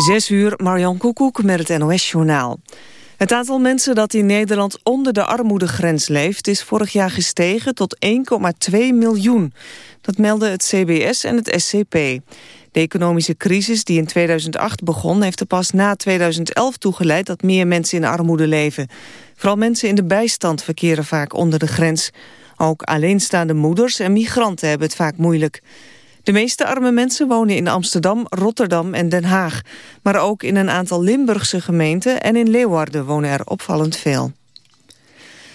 Zes uur, Marjan Koekoek met het NOS-journaal. Het aantal mensen dat in Nederland onder de armoedegrens leeft... is vorig jaar gestegen tot 1,2 miljoen. Dat melden het CBS en het SCP. De economische crisis die in 2008 begon... heeft er pas na 2011 toegeleid dat meer mensen in armoede leven. Vooral mensen in de bijstand verkeren vaak onder de grens. Ook alleenstaande moeders en migranten hebben het vaak moeilijk. De meeste arme mensen wonen in Amsterdam, Rotterdam en Den Haag. Maar ook in een aantal Limburgse gemeenten en in Leeuwarden wonen er opvallend veel.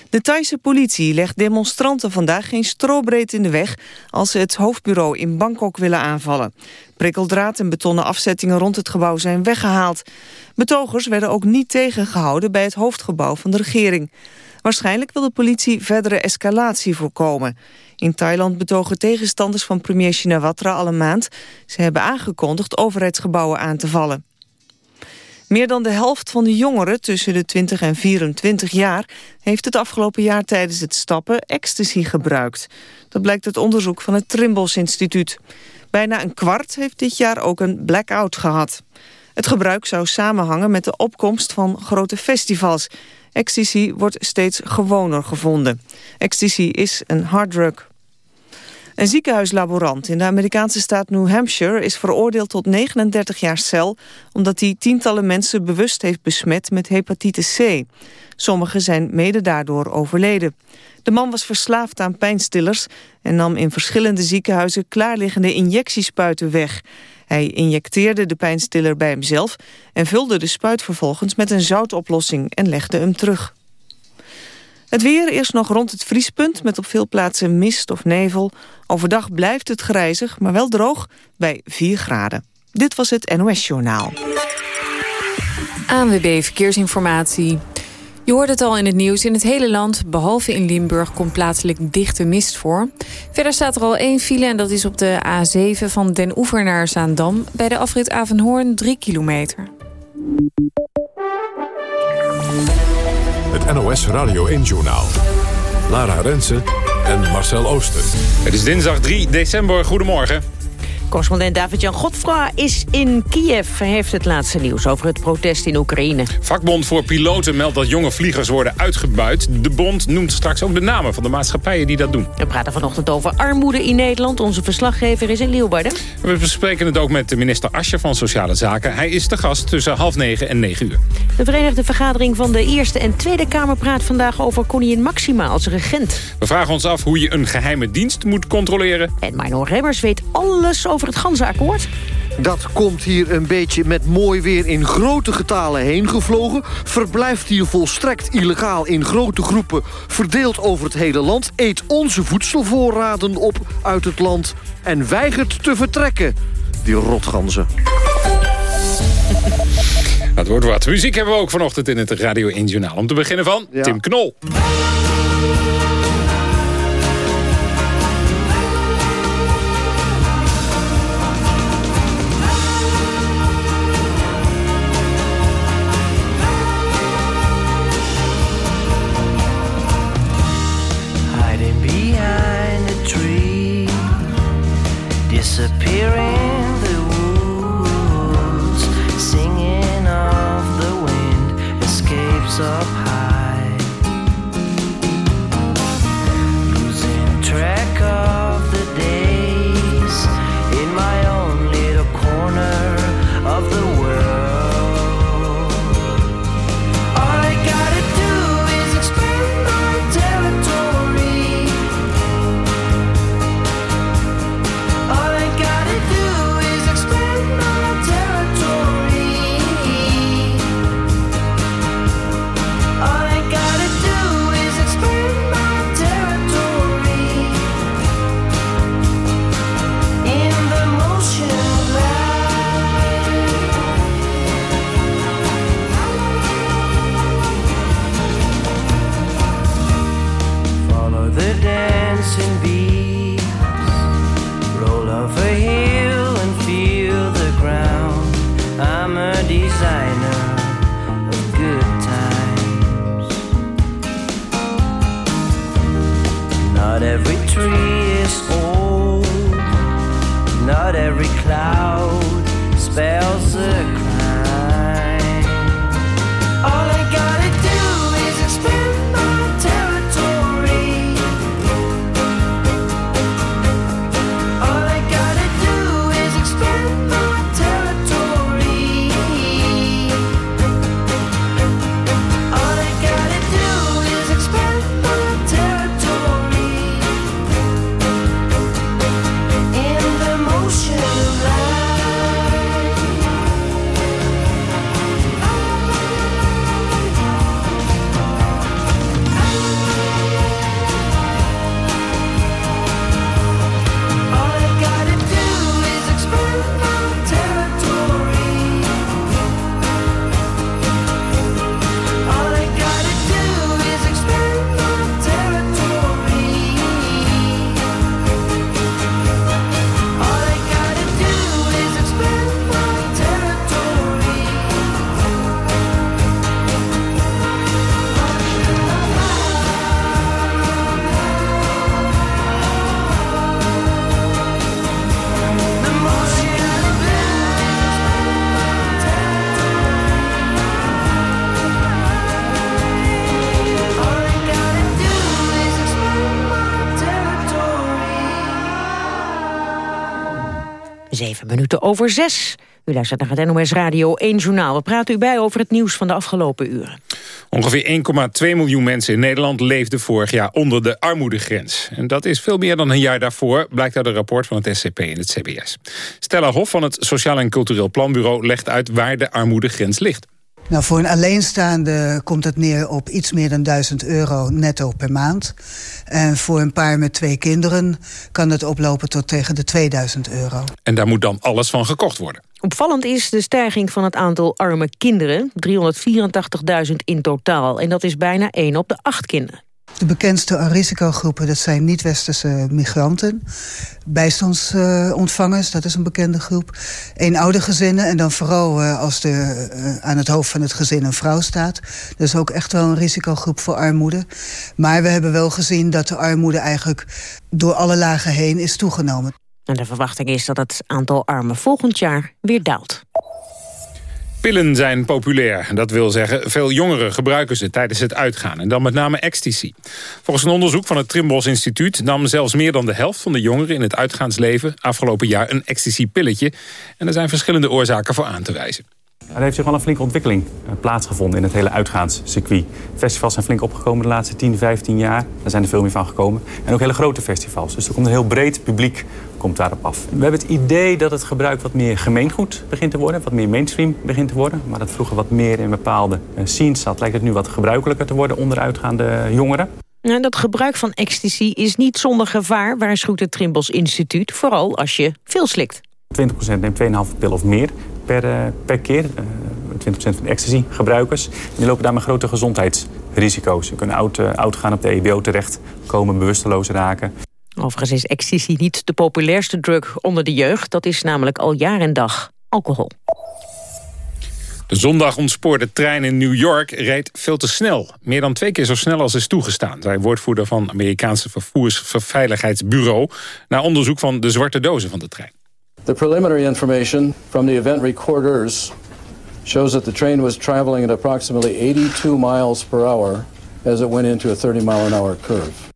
De Thaise politie legt demonstranten vandaag geen strobreed in de weg... als ze het hoofdbureau in Bangkok willen aanvallen. Prikkeldraad en betonnen afzettingen rond het gebouw zijn weggehaald. Betogers werden ook niet tegengehouden bij het hoofdgebouw van de regering. Waarschijnlijk wil de politie verdere escalatie voorkomen. In Thailand betogen tegenstanders van premier Shinawatra al een maand. Ze hebben aangekondigd overheidsgebouwen aan te vallen. Meer dan de helft van de jongeren tussen de 20 en 24 jaar... heeft het afgelopen jaar tijdens het stappen ecstasy gebruikt. Dat blijkt uit onderzoek van het Trimbos Instituut. Bijna een kwart heeft dit jaar ook een blackout gehad. Het gebruik zou samenhangen met de opkomst van grote festivals. Ecstasy wordt steeds gewoner gevonden. Ecstasy is een harddrug. Een ziekenhuislaborant in de Amerikaanse staat New Hampshire... is veroordeeld tot 39 jaar cel... omdat hij tientallen mensen bewust heeft besmet met hepatitis C. Sommigen zijn mede daardoor overleden. De man was verslaafd aan pijnstillers... en nam in verschillende ziekenhuizen klaarliggende injectiespuiten weg. Hij injecteerde de pijnstiller bij hemzelf... en vulde de spuit vervolgens met een zoutoplossing en legde hem terug. Het weer eerst nog rond het vriespunt met op veel plaatsen mist of nevel. Overdag blijft het grijzig, maar wel droog bij 4 graden. Dit was het NOS Journaal. ANWB Verkeersinformatie. Je hoort het al in het nieuws. In het hele land, behalve in Limburg, komt plaatselijk dichte mist voor. Verder staat er al één file en dat is op de A7 van Den Oever naar Zaandam... bij de afrit Avenhoorn 3 kilometer. Het NOS Radio 1-journaal. Lara Rensen en Marcel Ooster. Het is dinsdag 3 december. Goedemorgen. Correspondent David-Jan Godfra is in Kiev. Hij heeft het laatste nieuws over het protest in Oekraïne. Vakbond voor piloten meldt dat jonge vliegers worden uitgebuit. De bond noemt straks ook de namen van de maatschappijen die dat doen. We praten vanochtend over armoede in Nederland. Onze verslaggever is in Leeuwarden. We bespreken het ook met de minister Ascher van Sociale Zaken. Hij is te gast tussen half negen en negen uur. De Verenigde Vergadering van de Eerste en Tweede Kamer praat vandaag over koningin Maxima als regent. We vragen ons af hoe je een geheime dienst moet controleren. En Marno Remmers weet alles over het ganzenakkoord. Dat komt hier een beetje met mooi weer in grote getalen heen gevlogen. Verblijft hier volstrekt illegaal in grote groepen verdeeld over het hele land. Eet onze voedselvoorraden op uit het land en weigert te vertrekken. Die rotganzen. Dat wordt wat. Muziek hebben we ook vanochtend in het Radio 1 Journaal. Om te beginnen van Ja. Tim Knol. Zeven minuten over zes. U luistert naar het NOS Radio 1 Journaal. We praten u bij over het nieuws van de afgelopen uren. Ongeveer 1,2 miljoen mensen in Nederland leefden vorig jaar onder de armoedegrens. En dat is veel meer dan een jaar daarvoor, blijkt uit een rapport van het SCP en het CBS. Stella Hof van het Sociaal en Cultureel Planbureau legt uit waar de armoedegrens ligt. Nou, voor een alleenstaande komt het neer op iets meer dan 1000 euro netto per maand. En voor een paar met twee kinderen kan het oplopen tot tegen de 2000 euro. En daar moet dan alles van gekocht worden. Opvallend is de stijging van het aantal arme kinderen. 384.000 in totaal. En dat is bijna 1 op de 8 kinderen. De bekendste risicogroepen, dat zijn niet-westerse migranten. Bijstandsontvangers, dat is een bekende groep. Eenoudergezinnen en dan vooral uh, als er uh, aan het hoofd van het gezin een vrouw staat. Dat is ook echt wel een risicogroep voor armoede. Maar we hebben wel gezien dat de armoede eigenlijk door alle lagen heen is toegenomen. En de verwachting is dat het aantal armen volgend jaar weer daalt. Pillen zijn populair. Dat wil zeggen, veel jongeren gebruiken ze tijdens het uitgaan. En dan met name ecstasy. Volgens een onderzoek van het Trimbos Instituut... nam zelfs meer dan de helft van de jongeren in het uitgaansleven... afgelopen jaar een ecstasy-pilletje. En er zijn verschillende oorzaken voor aan te wijzen. Er heeft zich wel een flinke ontwikkeling eh, plaatsgevonden in het hele uitgaanscircuit. Festivals zijn flink opgekomen de laatste 10, 15 jaar. Daar zijn er veel meer van gekomen. En ook hele grote festivals. Dus er komt een heel breed publiek komt daarop af. We hebben het idee dat het gebruik wat meer gemeengoed begint te worden. Wat meer mainstream begint te worden. Maar dat vroeger wat meer in bepaalde eh, scenes zat... lijkt het nu wat gebruikelijker te worden onder uitgaande jongeren. Nou, dat gebruik van ecstasy is niet zonder gevaar... waarschuwt het Trimbos Instituut. Vooral als je veel slikt. 20% neemt 2,5 pil of meer per, uh, per keer. Uh, 20% van de ecstasy-gebruikers. Die lopen daarmee grote gezondheidsrisico's. Ze kunnen oud, oud gaan op de EBO terecht, komen bewusteloos raken. Overigens is ecstasy niet de populairste drug onder de jeugd. Dat is namelijk al jaar en dag alcohol. De zondag ontspoorde trein in New York reed veel te snel. Meer dan twee keer zo snel als is toegestaan... zei woordvoerder van het Amerikaanse Vervoersveiligheidsbureau... na onderzoek van de zwarte dozen van de trein. The preliminary information from the event recorders shows that the train was traveling at approximately 82 miles per hour as it went into a 30 mile an hour curve.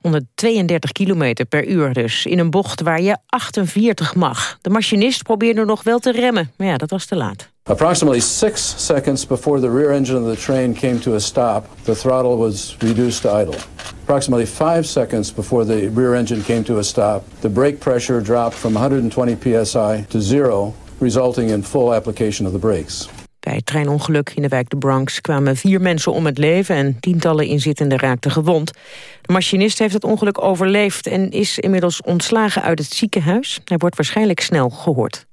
132 kilometer per uur dus, in een bocht waar je 48 mag. De machinist probeerde nog wel te remmen, maar ja, dat was te laat. Approximately six seconds before the rear engine of the train came to a stop, the throttle was reduced to idle. Approximately five seconds before the rear engine came to a stop, the brake pressure dropped from 120 psi to zero, resulting in full application of the brakes. Bij het treinongeluk in de wijk de Bronx kwamen vier mensen om het leven... en tientallen inzittenden raakten gewond. De machinist heeft het ongeluk overleefd... en is inmiddels ontslagen uit het ziekenhuis. Hij wordt waarschijnlijk snel gehoord.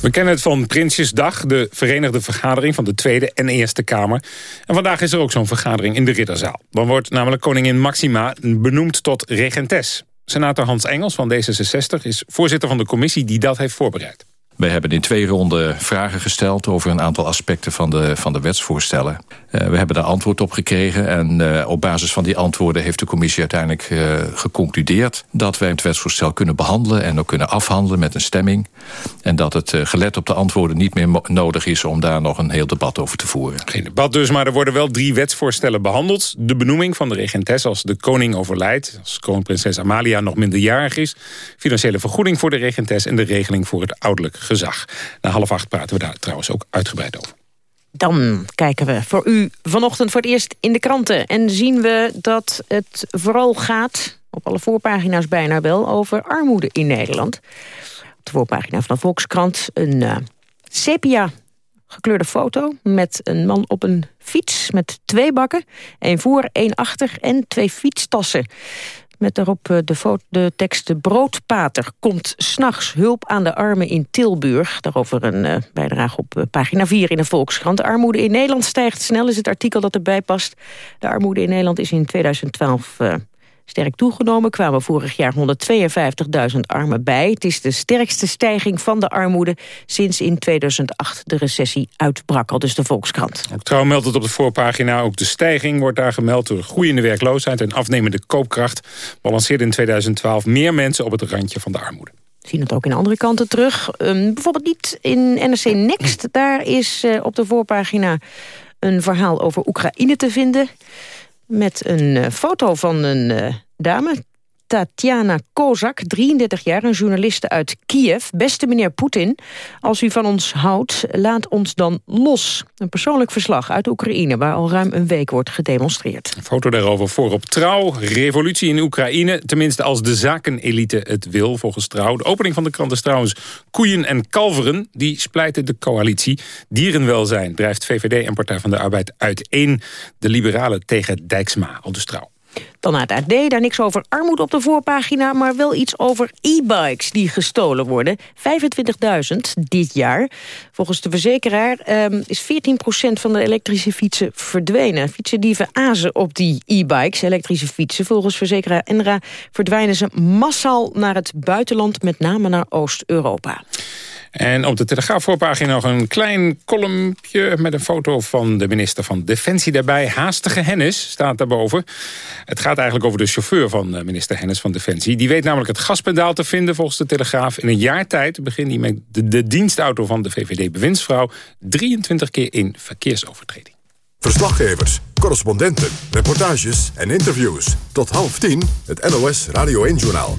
We kennen het van Prinsjesdag, de verenigde vergadering van de Tweede en Eerste Kamer. En vandaag is er ook zo'n vergadering in de Ridderzaal. Dan wordt namelijk koningin Maxima benoemd tot regentes. Senator Hans Engels van D66 is voorzitter van de commissie die dat heeft voorbereid. We hebben in twee ronden vragen gesteld over een aantal aspecten van de, van de wetsvoorstellen. Uh, we hebben daar antwoord op gekregen en uh, op basis van die antwoorden heeft de commissie uiteindelijk uh, geconcludeerd dat wij het wetsvoorstel kunnen behandelen en ook kunnen afhandelen met een stemming. En dat het gelet op de antwoorden niet meer nodig is om daar nog een heel debat over te voeren. Geen debat dus, maar er worden wel drie wetsvoorstellen behandeld. De benoeming van de regentes als de koning overlijdt, als kroonprinses Amalia nog minderjarig is, financiële vergoeding voor de regentes en de regeling voor het ouderlijk gezag. Na half acht praten we daar trouwens ook uitgebreid over. Dan kijken we voor u vanochtend voor het eerst in de kranten. En zien we dat het vooral gaat, op alle voorpagina's bijna wel... over armoede in Nederland. Op de voorpagina van de Volkskrant een uh, sepia gekleurde foto... met een man op een fiets met twee bakken. één voor, één achter en twee fietstassen. Met daarop eh, de, de tekst broodpater komt s'nachts hulp aan de armen in Tilburg. Daarover een uh, bijdrage op uh, pagina 4 in de Volkskrant. De armoede in Nederland stijgt snel, is het artikel dat erbij past. De armoede in Nederland is in 2012 uh, sterk toegenomen. Kwamen vorig jaar 152.000 armen bij. Het is de sterkste stijging van de armoede sinds in 2008 de recessie uitbrak, al dus de Volkskrant. Trouw meldt het op de voorpagina. Ook de stijging wordt daar gemeld door groeiende werkloosheid en afnemende koopkracht. Balanceerde in 2012 meer mensen op het randje van de armoede. We zien het ook in andere kanten terug. Um, bijvoorbeeld niet in NRC Next. Daar is uh, op de voorpagina een verhaal over Oekraïne te vinden met een uh, foto van een uh, dame. Tatjana Kozak, 33 jaar, een journaliste uit Kiev. Beste meneer Poetin, als u van ons houdt, laat ons dan los. Een persoonlijk verslag uit Oekraïne, waar al ruim een week wordt gedemonstreerd. Een foto daarover voor op Trouw. Revolutie in Oekraïne, tenminste als de zakenelite het wil, volgens Trouw. De opening van de krant is trouwens koeien en kalveren. Die splijten de coalitie. Dierenwelzijn drijft VVD en Partij van de Arbeid uiteen. De liberalen tegen Dijksma, al de Trouw. Dan naar het AD, daar niks over armoede op de voorpagina... maar wel iets over e-bikes die gestolen worden. 25.000 dit jaar. Volgens de verzekeraar um, is 14% van de elektrische fietsen verdwenen. Fietsendieven azen op die e-bikes, elektrische fietsen. Volgens verzekeraar Enra verdwijnen ze massaal naar het buitenland... met name naar Oost-Europa. En op de Telegraaf-voorpagina nog een klein kolompje... met een foto van de minister van Defensie daarbij. Haastige Hennis staat daarboven. Het gaat eigenlijk over de chauffeur van eh, minister Hennis van Defensie. Die weet namelijk het gaspedaal te vinden volgens de Telegraaf. In een jaar tijd begint hij met de, de dienstauto van de VVD-bewindsvrouw... 23 keer in verkeersovertreding. Verslaggevers, correspondenten, reportages en interviews. Tot half tien het NOS Radio 1-journaal.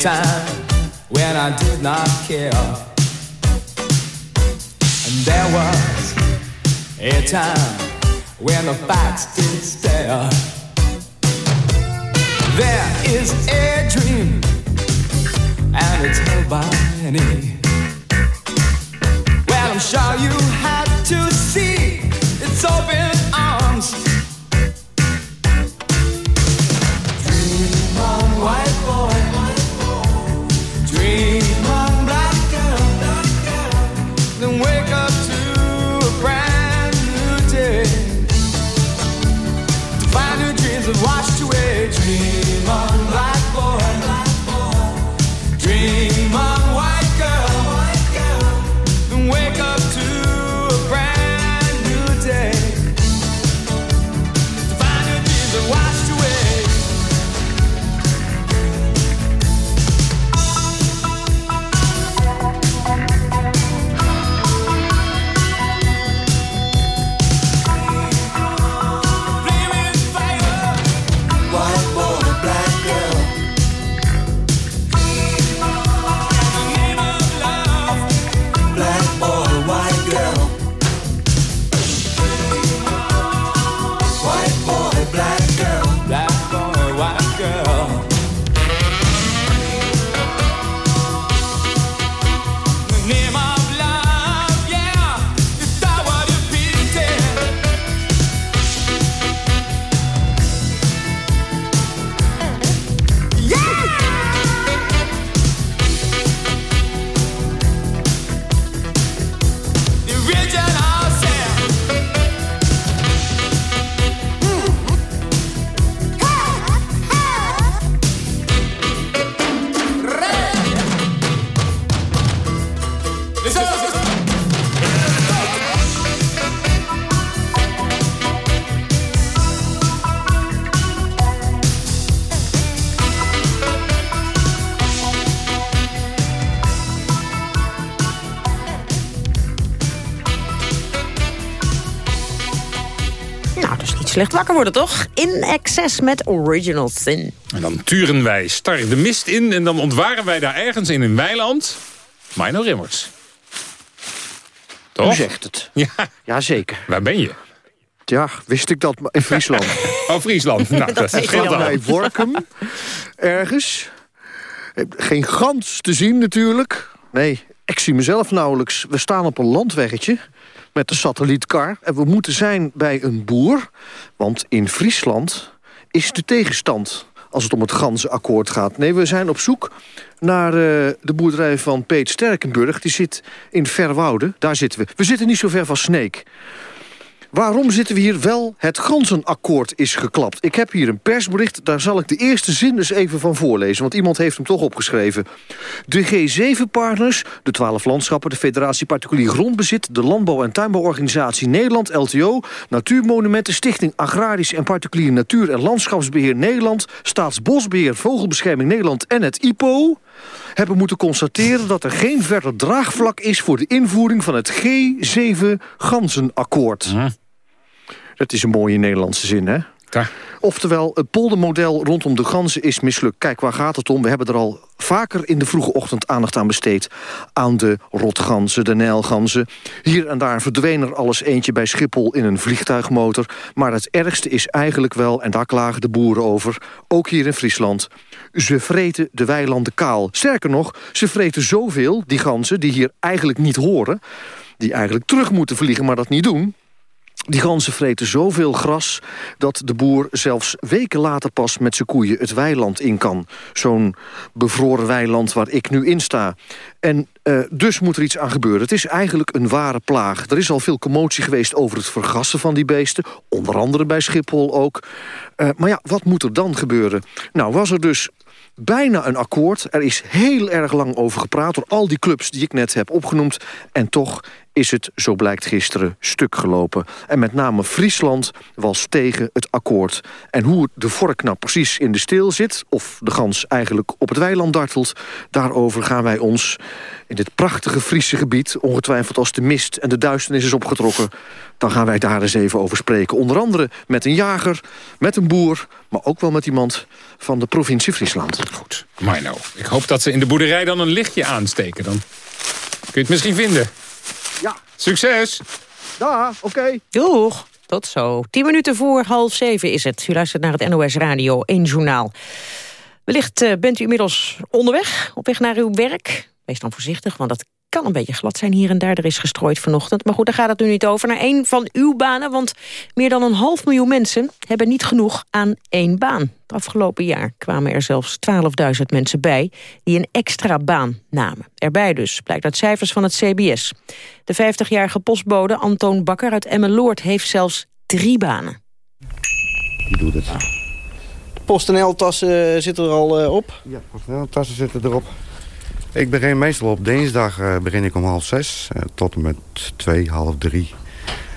time when I did not care. And there was a time when the facts did slecht wakker worden, toch? In excess met Original Sin. En dan turen wij star de mist in en dan ontwaren wij daar ergens in een weiland... Mino Rimmers. Toch? U zegt het. Ja. Jazeker. Waar ben je? Ja, wist ik dat in Friesland. Oh, Friesland. Nou, dat scheelt al. bij Workum. Ergens. Geen gans te zien natuurlijk. Nee, ik zie mezelf nauwelijks. We staan op een landweggetje met de satellietkar. En we moeten zijn bij een boer. Want in Friesland is de tegenstand als het om het ganzenakkoord gaat. Nee, we zijn op zoek naar eh, de boerderij van Peet Sterkenburg. Die zit in Verwoude. Daar zitten we. We zitten niet zo ver van Sneek. Waarom zitten we hier wel? Het ganzenakkoord is geklapt. Ik heb hier een persbericht, daar zal ik de eerste zin eens even van voorlezen. Want iemand heeft hem toch opgeschreven. De G7-partners, de twaalf landschappen, de Federatie Particulier Grondbezit... de Landbouw- en Tuinbouworganisatie Nederland, LTO... Natuurmonumenten, Stichting Agrarisch en Particulier Natuur- en Landschapsbeheer Nederland... Staatsbosbeheer, Vogelbescherming Nederland en het IPO hebben moeten constateren dat er geen verder draagvlak is... voor de invoering van het G7-ganzenakkoord. Dat is een mooie Nederlandse zin, hè? Oftewel, het poldermodel rondom de ganzen is mislukt. Kijk, waar gaat het om? We hebben er al vaker in de vroege ochtend aandacht aan besteed. Aan de rotganzen, de nijlganzen. Hier en daar verdween er alles eentje bij Schiphol in een vliegtuigmotor. Maar het ergste is eigenlijk wel, en daar klagen de boeren over... ook hier in Friesland, ze vreten de weilanden kaal. Sterker nog, ze vreten zoveel, die ganzen, die hier eigenlijk niet horen... die eigenlijk terug moeten vliegen, maar dat niet doen... Die ganzen vreten zoveel gras dat de boer zelfs weken later pas met zijn koeien het weiland in kan. Zo'n bevroren weiland waar ik nu in sta. En uh, dus moet er iets aan gebeuren. Het is eigenlijk een ware plaag. Er is al veel commotie geweest over het vergassen van die beesten. Onder andere bij Schiphol ook. Uh, maar ja, wat moet er dan gebeuren? Nou, was er dus bijna een akkoord. Er is heel erg lang over gepraat door al die clubs die ik net heb opgenoemd. En toch is het, zo blijkt gisteren, stuk gelopen. En met name Friesland was tegen het akkoord. En hoe de vork nou precies in de steel zit... of de gans eigenlijk op het weiland dartelt... daarover gaan wij ons in dit prachtige Friese gebied... ongetwijfeld als de mist en de duisternis is opgetrokken... dan gaan wij daar eens even over spreken. Onder andere met een jager, met een boer... maar ook wel met iemand van de provincie Friesland. Goed, Mino. Ik hoop dat ze in de boerderij dan een lichtje aansteken. Dan kun je het misschien vinden. Ja. Succes! Ja, oké. Doeg. Tot zo. Tien minuten voor half zeven is het. U luistert naar het NOS Radio 1 Journaal. Wellicht uh, bent u inmiddels onderweg, op weg naar uw werk. Wees dan voorzichtig, want dat kan een beetje glad zijn hier en daar. Er is gestrooid vanochtend. Maar goed, daar gaat het nu niet over. Naar één van uw banen, want meer dan een half miljoen mensen... hebben niet genoeg aan één baan. Het afgelopen jaar kwamen er zelfs 12.000 mensen bij... die een extra baan namen. Erbij dus, blijkt uit cijfers van het CBS. De 50-jarige postbode Antoon Bakker uit Emmeloord... heeft zelfs drie banen. Die doet het. PostNL-tassen zitten er al uh, op? Ja, PostNL-tassen zitten erop. Ik begin meestal op dinsdag uh, begin ik om half zes uh, tot en met twee, half drie.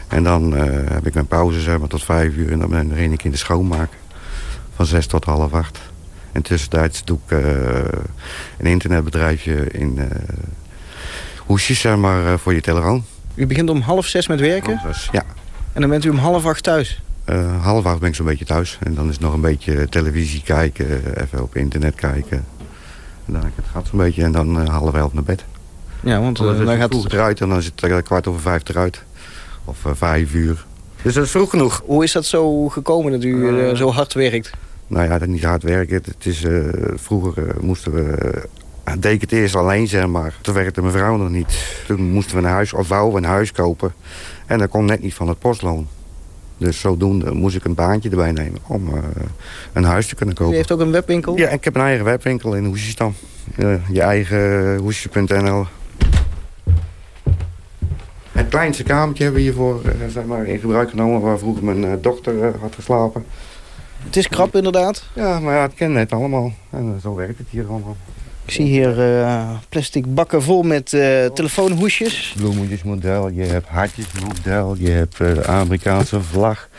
En dan uh, heb ik mijn pauze zeg maar, tot vijf uur en dan begin ik in de schoonmaak. Van zes tot half acht. En tussentijds doe ik een internetbedrijfje in hoesjes zeg maar, voor je telefoon. U begint om half zes met werken? Half zes, ja. En dan bent u om half acht thuis? half acht ben ik zo'n beetje thuis. En dan is nog een beetje televisie kijken, even op internet kijken. En dan het gaat zo'n beetje en dan uh, half elf naar bed. Ja, want uh, dan, dan gaat het eruit en dan zit het kwart over vijf eruit. Of uh, vijf uur. Dus dat is vroeg genoeg. Hoe is dat zo gekomen dat u zo hard werkt? Nou ja, dat niet hard werken. Het is, vroeger moesten we... deed ik het eerst alleen, zeg maar. Toen werkte mijn vrouw nog niet. Toen moesten we een huis, of wouden we een huis kopen. En dat kon net niet van het postloon. Dus zodoende moest ik een baantje erbij nemen om uh, een huis te kunnen kopen. U heeft ook een webwinkel? Ja, ik heb een eigen webwinkel in Hoesjestam. Uh, je eigen hoesje.nl. Het kleinste kamertje hebben we hiervoor zeg maar, in gebruik genomen... waar vroeger mijn dochter had geslapen. Het is krap inderdaad. Ja, maar ja, het kent net allemaal. En zo werkt het hier allemaal. Ik zie hier uh, plastic bakken vol met uh, telefoonhoesjes. Bloemetjesmodel, je hebt hartjesmodel, je hebt uh, de Amerikaanse vlag.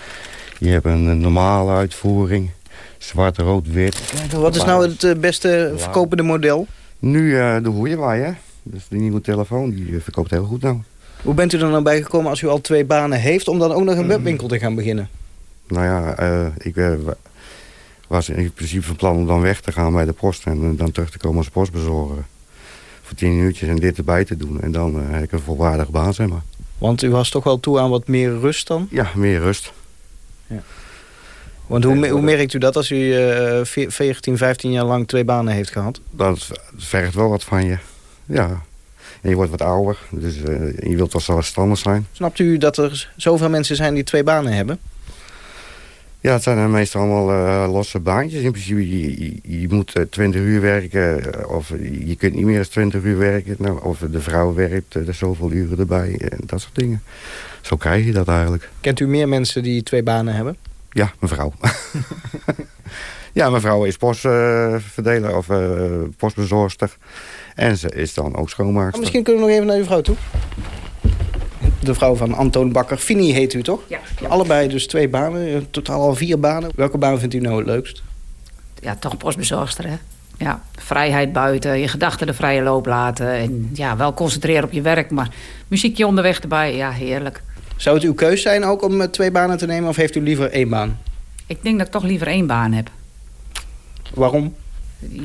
Je hebt een, normale uitvoering, zwart, rood, wit. Wat is nou het beste verkopende model? Nu de Huawei, hè. Dus die nieuwe telefoon, die verkoopt heel goed nou. Hoe bent u er nou bij gekomen als u al twee banen heeft... om dan ook nog een webwinkel te gaan beginnen? Nou ja, ik was in principe van plan om dan weg te gaan bij de post... en dan terug te komen als postbezorger. Voor tien uurtjes en dit erbij te doen. En dan uh, heb ik een volwaardige baan, zeg maar. Want u was toch wel toe aan wat meer rust dan? Ja, meer rust. Want hoe, me- hoe merkt u dat als u eh, ve- 14, 15 jaar lang twee banen heeft gehad? Dat vergt wel wat van je. Ja. En je wordt wat ouder, dus eh, je wilt wel zelfstandig zijn. Snapt u dat er zoveel mensen zijn die twee banen hebben? Ja, het zijn meestal allemaal eh, losse baantjes. In principe, je, je, je moet eh, 20 uur werken. eh, Of je kunt niet meer dan 20 uur werken. Nou, of de vrouw werkt eh, er zoveel uren erbij. En dat soort dingen. Zo krijg je dat eigenlijk. Kent u meer mensen die twee banen hebben? Ja, mevrouw. ja, mevrouw is postverdeler of eh, postbezorgster. En ze is dan ook schoonmaakster. Oh, misschien kunnen we nog even naar uw vrouw toe. De vrouw van Antoon Bakker. Fini heet u toch? Ja. Allebei dus twee banen, eh, totaal al vier banen. Welke baan vindt u nou het leukst? Ja, toch postbezorgster, hè? Ja, vrijheid buiten, je gedachten de vrije loop laten. En ja, wel concentreren op je werk, maar muziekje onderweg erbij, ja, heerlijk. Zou het uw keus zijn ook om eh, twee banen te nemen of heeft u liever één baan? Ik denk dat ik toch liever één baan heb. Waarom?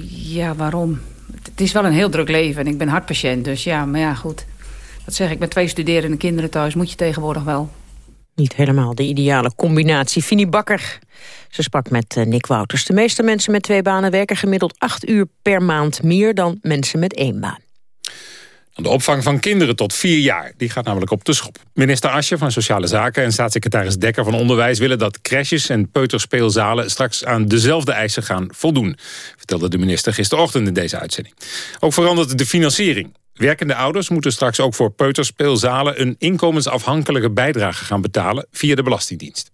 Ja, waarom? Het is wel een heel druk leven en ik ben hartpatiënt, dus ja, maar ja, goed. Dat zeg ik, met twee studerende kinderen thuis moet je tegenwoordig wel. Niet helemaal de ideale combinatie. Fini Bakker. Ze sprak met eh, Nick Wouters. De meeste mensen met twee banen werken gemiddeld acht uur per maand meer dan mensen met één baan. De opvang van kinderen tot vier jaar die gaat namelijk op de schop. Minister Asje van Sociale Zaken en staatssecretaris Dekker van Onderwijs... willen dat crèches en peuterspeelzalen straks aan dezelfde eisen gaan voldoen. Vertelde de minister gisterochtend in deze uitzending. Ook verandert de financiering. Werkende ouders moeten straks ook voor peuterspeelzalen... een inkomensafhankelijke bijdrage gaan betalen via de Belastingdienst.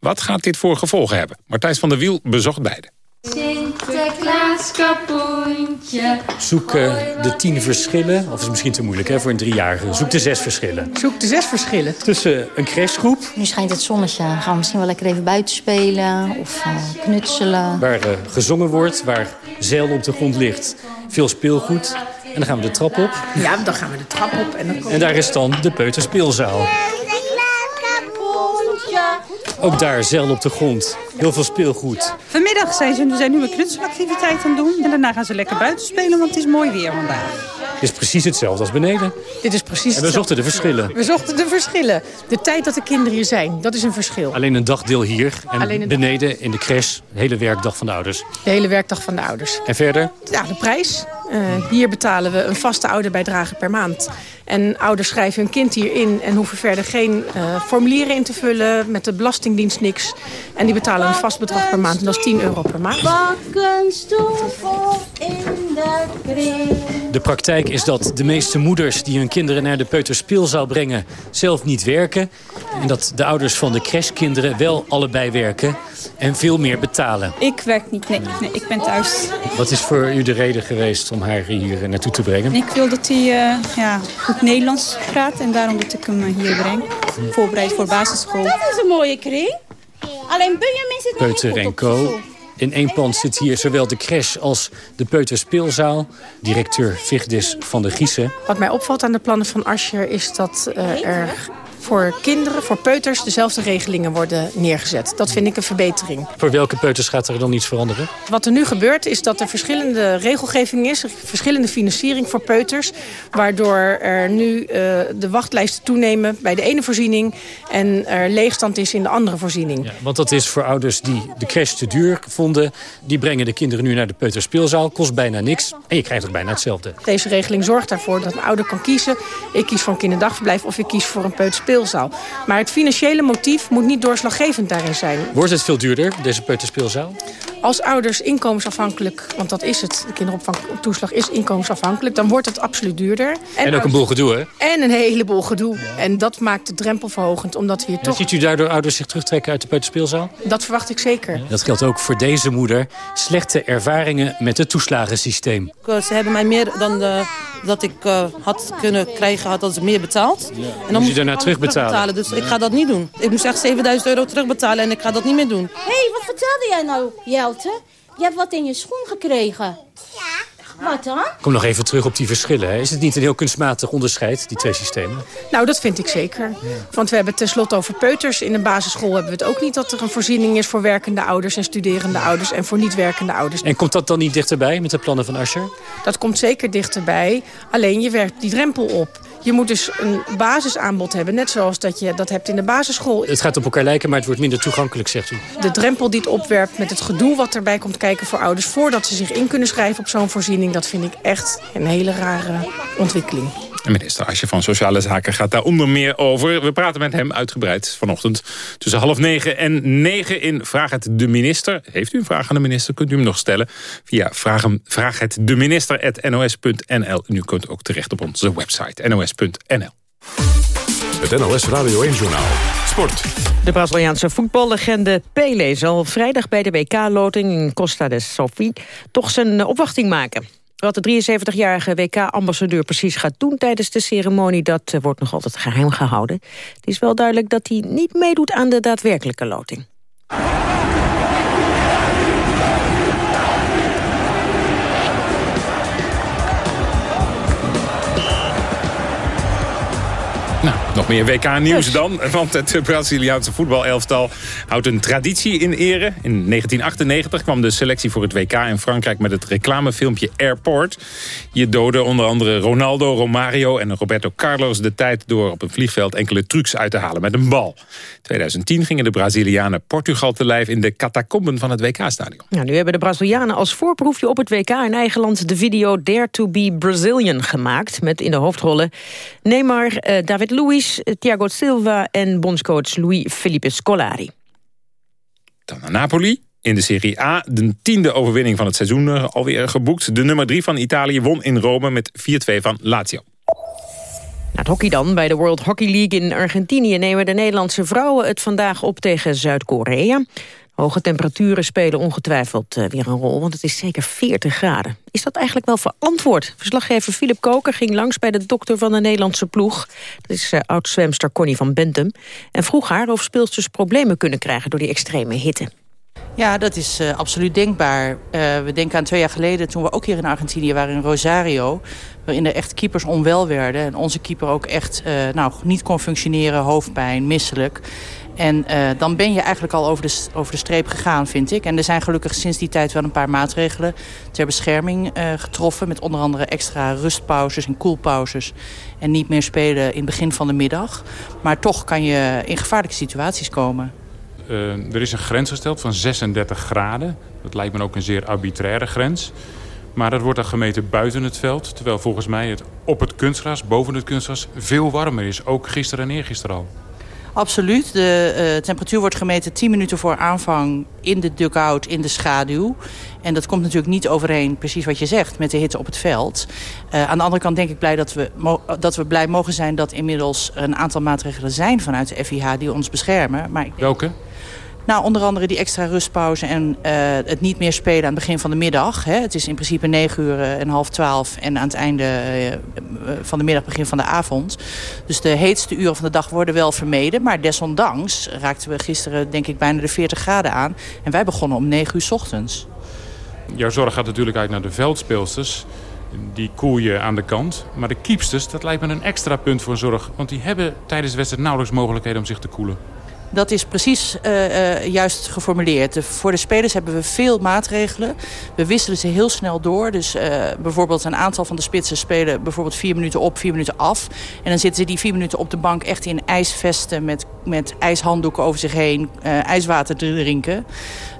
Wat gaat dit voor gevolgen hebben? Martijs van der Wiel bezocht beide. Sinterklaas kapoentje. Zoek eh, de tien verschillen, of is misschien te moeilijk hè, voor een driejarige. Zoek de zes verschillen. Zoek de zes verschillen. Tussen een crashgroep, Nu schijnt het zonnetje. Gaan we misschien wel lekker even buiten spelen of eh, knutselen. waar eh, gezongen wordt, waar zeil op de grond ligt. Veel speelgoed. En dan gaan we de trap op. Ja, dan gaan we de trap op en dan En daar is dan de peuterspeelzaal. Ook daar zeil op de grond. Heel veel speelgoed. Vanmiddag zijn ze zijn nu een knutselactiviteit aan het doen. En daarna gaan ze lekker buiten spelen, want het is mooi weer vandaag. Het is precies hetzelfde als beneden. Dit is precies En we zochten de verschillen. We zochten de verschillen. De tijd dat de kinderen hier zijn, dat is een verschil. Alleen een dagdeel hier en beneden in de crash de hele werkdag van de ouders. De hele werkdag van de ouders. En verder? Ja, de prijs. Eh, hier betalen we een vaste ouderbijdrage per maand. En ouders schrijven hun kind hier in en hoeven verder geen eh, formulieren in te vullen. Met de Belastingdienst niks. En die betalen een vast bedrag per maand. En dat is 10 euro per maand. Bakken stoel in de kring. De praktijk is dat de meeste moeders die hun kinderen naar de peuterspeelzaal brengen... zelf niet werken. En dat de ouders van de crashkinderen wel allebei werken en veel meer betalen. Ik werk niet, nee. nee ik ben thuis. Wat is voor u de reden geweest om haar hier naartoe te brengen? Ik wil dat hij eh, ja, goed Nederlands praat en daarom dat ik hem hier breng. Voorbereid voor basisschool. Dat is een mooie kring. Alleen Benjamin zit nog Peuter niet goed op. In één pand zit hier zowel de crash als de peuterspeelzaal. Directeur Vigdis van de Giezen. Wat mij opvalt aan de plannen van Ascher is dat eh, er voor kinderen, voor peuters, dezelfde regelingen worden neergezet. Dat vind ik een verbetering. Voor welke peuters gaat er dan iets veranderen? Wat er nu gebeurt is dat er verschillende regelgeving is, verschillende financiering voor peuters, waardoor er nu eh, de wachtlijsten toenemen bij de ene voorziening en er leegstand is in de andere voorziening. Want dat is voor ouders die de crash te duur vonden. Die brengen de kinderen nu naar de peuterspeelzaal. Kost bijna niks. En je krijgt ook bijna hetzelfde. Deze regeling zorgt ervoor dat een ouder kan kiezen. Ik kies voor een kinderdagverblijf of ik kies voor een peuterspeelzaal. Maar het financiële motief moet niet doorslaggevend daarin zijn. Wordt het veel duurder, deze peuterspeelzaal? Als ouders inkomensafhankelijk, want dat is het, de kinderopvangtoeslag is inkomensafhankelijk, dan wordt het absoluut duurder. En, ook een boel gedoe, hè? En een heleboel gedoe. En dat maakt de drempel verhogend, omdat we hier toch... ziet u daardoor ouders zich terugtrekken uit de peuterspeelzaal? Dat verwacht ik zeker. Dat geldt ook voor deze moeder. Slechte ervaringen met het toeslagensysteem. Eh, Ze hebben mij meer dan de, dat ik eh, had kunnen krijgen, had dat ze meer betaald. En Moet je daarna alles terugbetalen? Dus ik ga dat niet doen. Ik moest echt 7000 euro terugbetalen en ik ga dat niet meer doen. Hé, hey, wat vertelde jij nou, Jelte? Je hebt wat in je schoen gekregen. Ja. Wat dan? Kom nog even terug op die verschillen. Hè. Is het niet een heel kunstmatig onderscheid, die twee systemen? Nou, dat vind ik zeker. Want we hebben het tenslotte over peuters. In een basisschool hebben we het ook niet dat er een voorziening is... voor werkende ouders en studerende ouders en voor niet werkende ouders. En komt dat dan niet dichterbij met de plannen van Asscher? Dat komt zeker dichterbij. Alleen je werkt die drempel op. Je moet dus een basisaanbod hebben, net zoals dat je dat hebt in de basisschool. Het gaat op elkaar lijken, maar het wordt minder toegankelijk, zegt u. De drempel die het opwerpt met het gedoe wat erbij komt kijken voor ouders... voordat ze zich in kunnen schrijven op zo'n voorziening... dat vind ik echt een hele rare ontwikkeling. En minister Asje van Sociale Zaken gaat daar onder meer over. We praten met hem uitgebreid vanochtend tussen half negen en negen in Vraag het de Minister. Heeft u een vraag aan de minister, kunt u hem nog stellen via vraag het de minister.nos.nl. U kunt ook terecht op onze website nos.nl. Het NOS Radio 1-journaal. Sport. De Braziliaanse voetballegende Pelé zal vrijdag bij de WK-loting in Costa de Sofie toch zijn opwachting maken. Wat de 73-jarige WK-ambassadeur precies gaat doen tijdens de ceremonie... dat eh, wordt nog altijd geheim gehouden. Het is wel duidelijk dat hij niet meedoet aan de daadwerkelijke loting. Nog meer WK-nieuws dan. Want het Braziliaanse voetbalelftal houdt een traditie in ere. In 1998 kwam de selectie voor het WK in Frankrijk... met het reclamefilmpje Airport. Hier doden onder andere Ronaldo, Romario en Roberto Carlos de tijd... door op een vliegveld enkele trucs uit te halen met een bal. In 2010 gingen de Brazilianen Portugal te lijf... in de catacomben van het WK-stadion. Nou, nu hebben de Brazilianen als voorproefje op het WK... in eigen land de video Dare to be Brazilian gemaakt... met in de hoofdrollen Neymar, uh, David Luiz, Thiago Silva en bondscoach Louis Felipe Scolari. Dan naar Napoli. In de Serie A de tiende overwinning van het seizoen eh, alweer geboekt. De nummer drie van Italië won in Rome met 4-2 van Lazio. Na het hockey dan. Bij de World Hockey League in Argentinië nemen de Nederlandse vrouwen het vandaag op tegen Zuid-Korea. Hoge temperaturen spelen ongetwijfeld uh, weer een rol, want het is zeker 40 graden. Is dat eigenlijk wel verantwoord? Verslaggever Philip Koker ging langs bij de dokter van de Nederlandse ploeg. Dat is uh, oud-zwemster Connie van Bentum. En vroeg haar of speelsters problemen kunnen krijgen door die extreme hitte. Ja, dat is uh, absoluut denkbaar. We denken aan twee jaar geleden toen we ook hier in Argentinië waren in Rosario. Waarin er echt keepers onwel werden. En onze keeper ook echt nou, niet kon functioneren, hoofdpijn, misselijk. En uh, dan ben je eigenlijk al over de, over de streep gegaan, vind ik. En er zijn gelukkig sinds die tijd wel een paar maatregelen ter bescherming uh, getroffen. Met onder andere extra rustpauzes en koelpauzes. En niet meer spelen in het begin van de middag. Maar toch kan je in gevaarlijke situaties komen. Uh, er is een grens gesteld van 36 graden. Dat lijkt me ook een zeer arbitraire grens. Maar dat wordt dan gemeten buiten het veld. Terwijl volgens mij het op het kunstgras, boven het kunstgras, veel warmer is. Ook gisteren en eergisteren al. Absoluut. De uh, temperatuur wordt gemeten 10 minuten voor aanvang in de dugout, in de schaduw. En dat komt natuurlijk niet overeen, precies wat je zegt, met de hitte op het veld. Uh, aan de andere kant denk ik blij dat we, dat we blij mogen zijn dat inmiddels een aantal maatregelen zijn vanuit de FIH die ons beschermen. Maar. Welke? Nou, onder andere die extra rustpauze en uh, het niet meer spelen aan het begin van de middag. Hè. Het is in principe 9 uur en half 12 en aan het einde uh, van de middag, begin van de avond. Dus de heetste uren van de dag worden wel vermeden. Maar desondanks raakten we gisteren denk ik bijna de 40 graden aan. En wij begonnen om 9 uur 's ochtends. Jouw zorg gaat natuurlijk uit naar de veldspeelsters. Die koel je aan de kant. Maar de keepsters, dat lijkt me een extra punt voor zorg. Want die hebben tijdens de wedstrijd nauwelijks mogelijkheden om zich te koelen. Dat is precies uh, uh, juist geformuleerd. Voor de spelers hebben we veel maatregelen. We wisselen ze heel snel door. Dus uh, bijvoorbeeld een aantal van de spitsen spelen bijvoorbeeld vier minuten op, vier minuten af. En dan zitten ze die vier minuten op de bank echt in ijsvesten met, met ijshanddoeken over zich heen. ijswater te drinken.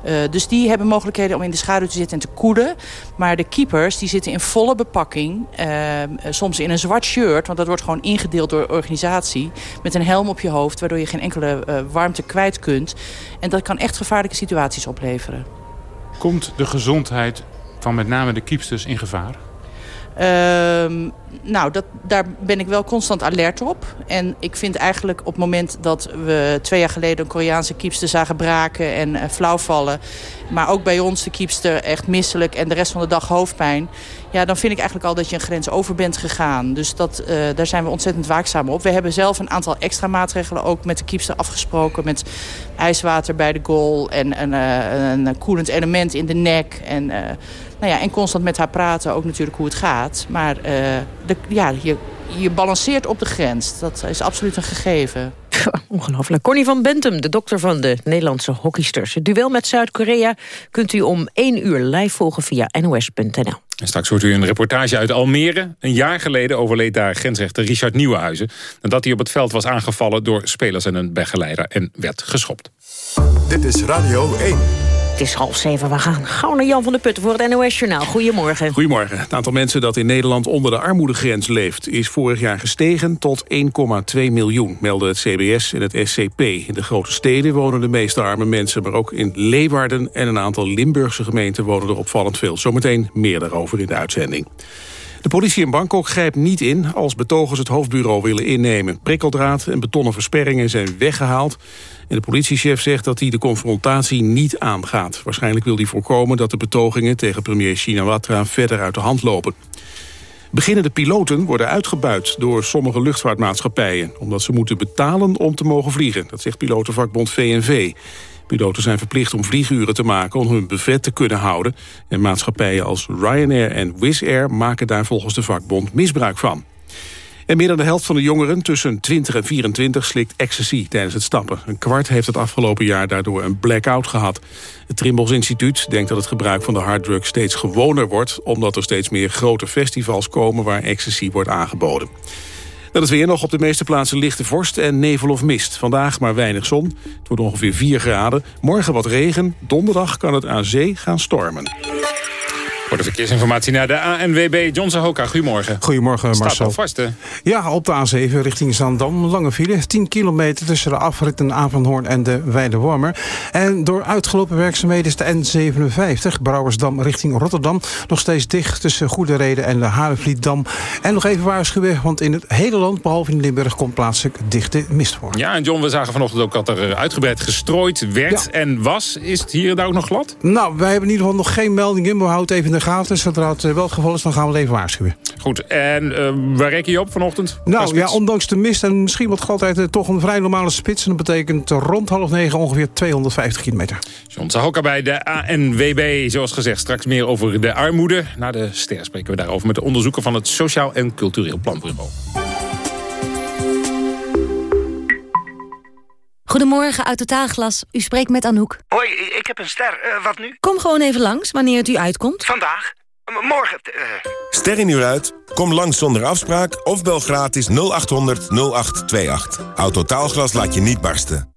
Uh, dus die hebben mogelijkheden om in de schaduw te zitten en te koelen. Maar de keepers die zitten in volle bepakking. Uh, soms in een zwart shirt, want dat wordt gewoon ingedeeld door de organisatie. Met een helm op je hoofd, waardoor je geen enkele warmte kwijt kunt. En dat kan echt gevaarlijke situaties opleveren. Komt de gezondheid van met name de keepsters in gevaar? Uh, nou, dat, daar ben ik wel constant alert op. En ik vind eigenlijk op het moment dat we twee jaar geleden... een Koreaanse kiepster zagen braken en uh, flauwvallen... maar ook bij ons de kiepster echt misselijk en de rest van de dag hoofdpijn... ja, dan vind ik eigenlijk al dat je een grens over bent gegaan. Dus dat, uh, daar zijn we ontzettend waakzaam op. We hebben zelf een aantal extra maatregelen ook met de kiepster afgesproken... met ijswater bij de goal en een, een koelend element in de nek... en nou ja, en constant met haar praten, ook natuurlijk hoe het gaat. Maar uh, de, ja, je, je balanceert op de grens. Dat is absoluut een gegeven. Ongelooflijk. Connie van Bentum, de dokter van de Nederlandse hockeysters. Het duel met Zuid-Korea kunt u om 1 uur live volgen via nos.nl. En straks hoort u een reportage uit Almere. Een jaar geleden overleed daar grensrechter Richard Nieuwenhuizen... nadat hij op het veld was aangevallen door spelers en een begeleider... en werd geschopt. Dit is Radio 1. Het is half zeven. We gaan gauw naar Jan van der Putten voor het NOS-journaal. Goedemorgen. Goedemorgen. Het aantal mensen dat in Nederland onder de armoedegrens leeft... is vorig jaar gestegen tot 1,2 miljoen, melden het CBS en het SCP. In de grote steden wonen de meeste arme mensen... maar ook in Leeuwarden en een aantal Limburgse gemeenten... wonen er opvallend veel. Zometeen meer daarover in de uitzending. De politie in Bangkok grijpt niet in als betogers het hoofdbureau willen innemen. Prikkeldraad en betonnen versperringen zijn weggehaald. En de politiechef zegt dat hij de confrontatie niet aangaat. Waarschijnlijk wil hij voorkomen dat de betogingen tegen premier Shinawatra verder uit de hand lopen. Beginnende piloten worden uitgebuit door sommige luchtvaartmaatschappijen... omdat ze moeten betalen om te mogen vliegen. Dat zegt pilotenvakbond VNV. Piloten zijn verplicht om vlieguren te maken om hun buffet te kunnen houden. En maatschappijen als Ryanair en Wizz Air maken daar volgens de vakbond misbruik van. En meer dan de helft van de jongeren tussen 20 en 24 slikt ecstasy tijdens het stappen. Een kwart heeft het afgelopen jaar daardoor een blackout gehad. Het Trimbos Instituut denkt dat het gebruik van de harddrug steeds gewoner wordt... omdat er steeds meer grote festivals komen waar ecstasy wordt aangeboden. Dan is weer nog op de meeste plaatsen lichte vorst en nevel of mist. Vandaag maar weinig zon. Het wordt ongeveer 4 graden. Morgen wat regen. Donderdag kan het aan zee gaan stormen. Voor de verkeersinformatie naar de ANWB. John Zahoka, goedemorgen. Goedemorgen Staat Marcel. al vast, hè? Ja, op de A7 richting Zandam. Lange file, 10 kilometer tussen de afritten Avanhoorn en de Weidewormer. En door uitgelopen werkzaamheden is de N57, Brouwersdam richting Rotterdam... nog steeds dicht tussen Goede Reden en de Harenvlietdam. En nog even waarschuwen, want in het hele land, behalve in Limburg... komt plaatselijk dichte mist voor. Ja, en John, we zagen vanochtend ook dat er uitgebreid gestrooid werd en was. Is het hier en daar ook nog glad? Nou, wij hebben in ieder geval nog geen melding in. We houden even de gaten. Zodra het eh, wel het geval is, dan gaan we even waarschuwen. Goed, en eh, waar reken je op vanochtend? Nou ja, ondanks de mist en misschien wat gladheid... toch een vrij normale spits. En dat betekent rond half negen ongeveer 250 kilometer. John Zahoka bij de ANWB. Zoals gezegd, straks meer over de armoede. Na de ster spreken we daarover met de onderzoeker van het Sociaal en Cultureel Planbureau. Goedemorgen, uit Totaalglas. U spreekt met Anouk. Hoi, ik heb een ster. Eh, wat nu? Kom gewoon even langs, wanneer het u uitkomt. Vandaag? M- morgen? eh. Ster in uur uit? Kom langs zonder afspraak of bel gratis 0800 0828. Autotaalglas laat je niet barsten.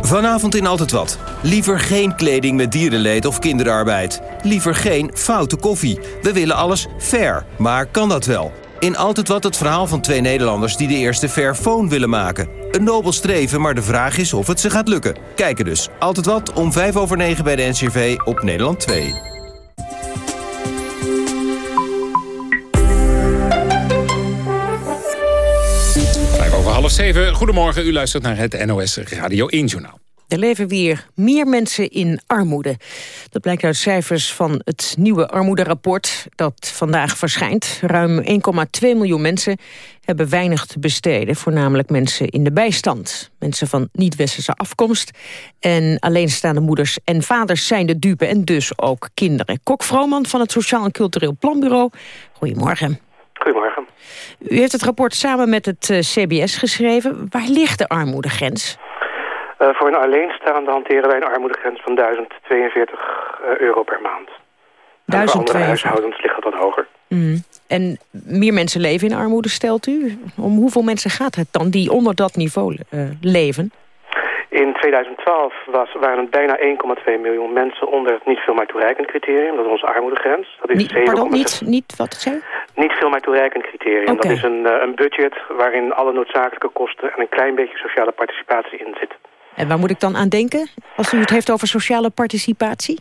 Vanavond in Altijd Wat. Liever geen kleding met dierenleed of kinderarbeid. Liever geen foute koffie. We willen alles fair. Maar kan dat wel? In Altijd Wat het verhaal van twee Nederlanders die de eerste Fairphone willen maken. Een nobel streven, maar de vraag is of het ze gaat lukken. Kijken dus. Altijd Wat om 5 over 9 bij de NCRV op Nederland 2. Vijf over half zeven. Goedemorgen, u luistert naar het NOS Radio 1 Journaal. Er leven weer meer mensen in armoede. Dat blijkt uit cijfers van het nieuwe armoederapport dat vandaag verschijnt. Ruim 1,2 miljoen mensen hebben weinig te besteden. Voornamelijk mensen in de bijstand. Mensen van niet-westerse afkomst. En alleenstaande moeders en vaders zijn de dupe en dus ook kinderen. Kok Vrooman van het Sociaal en Cultureel Planbureau. Goedemorgen. Goedemorgen. U heeft het rapport samen met het eh, CBS geschreven. Waar ligt de armoedegrens? Eh, voor een alleenstaande hanteren wij een armoedegrens van 1042 eh, euro per maand. En voor andere 1042. huishoudens ligt dat wat hoger. Mm. En meer mensen leven in armoede, stelt u? Om hoeveel mensen gaat het dan die onder dat niveau eh, leven? In 2012 was, waren het bijna 1,2 miljoen mensen onder het niet veel maar toereikend criterium. Dat is onze armoedegrens. Dat is Niet, 7,6 pardon, niet, niet wat zei u? Niet veel maar toereikend criterium. Dat is een, een budget waarin alle noodzakelijke kosten en een klein beetje sociale participatie in zit. En waar moet ik dan aan denken als u het heeft over sociale participatie?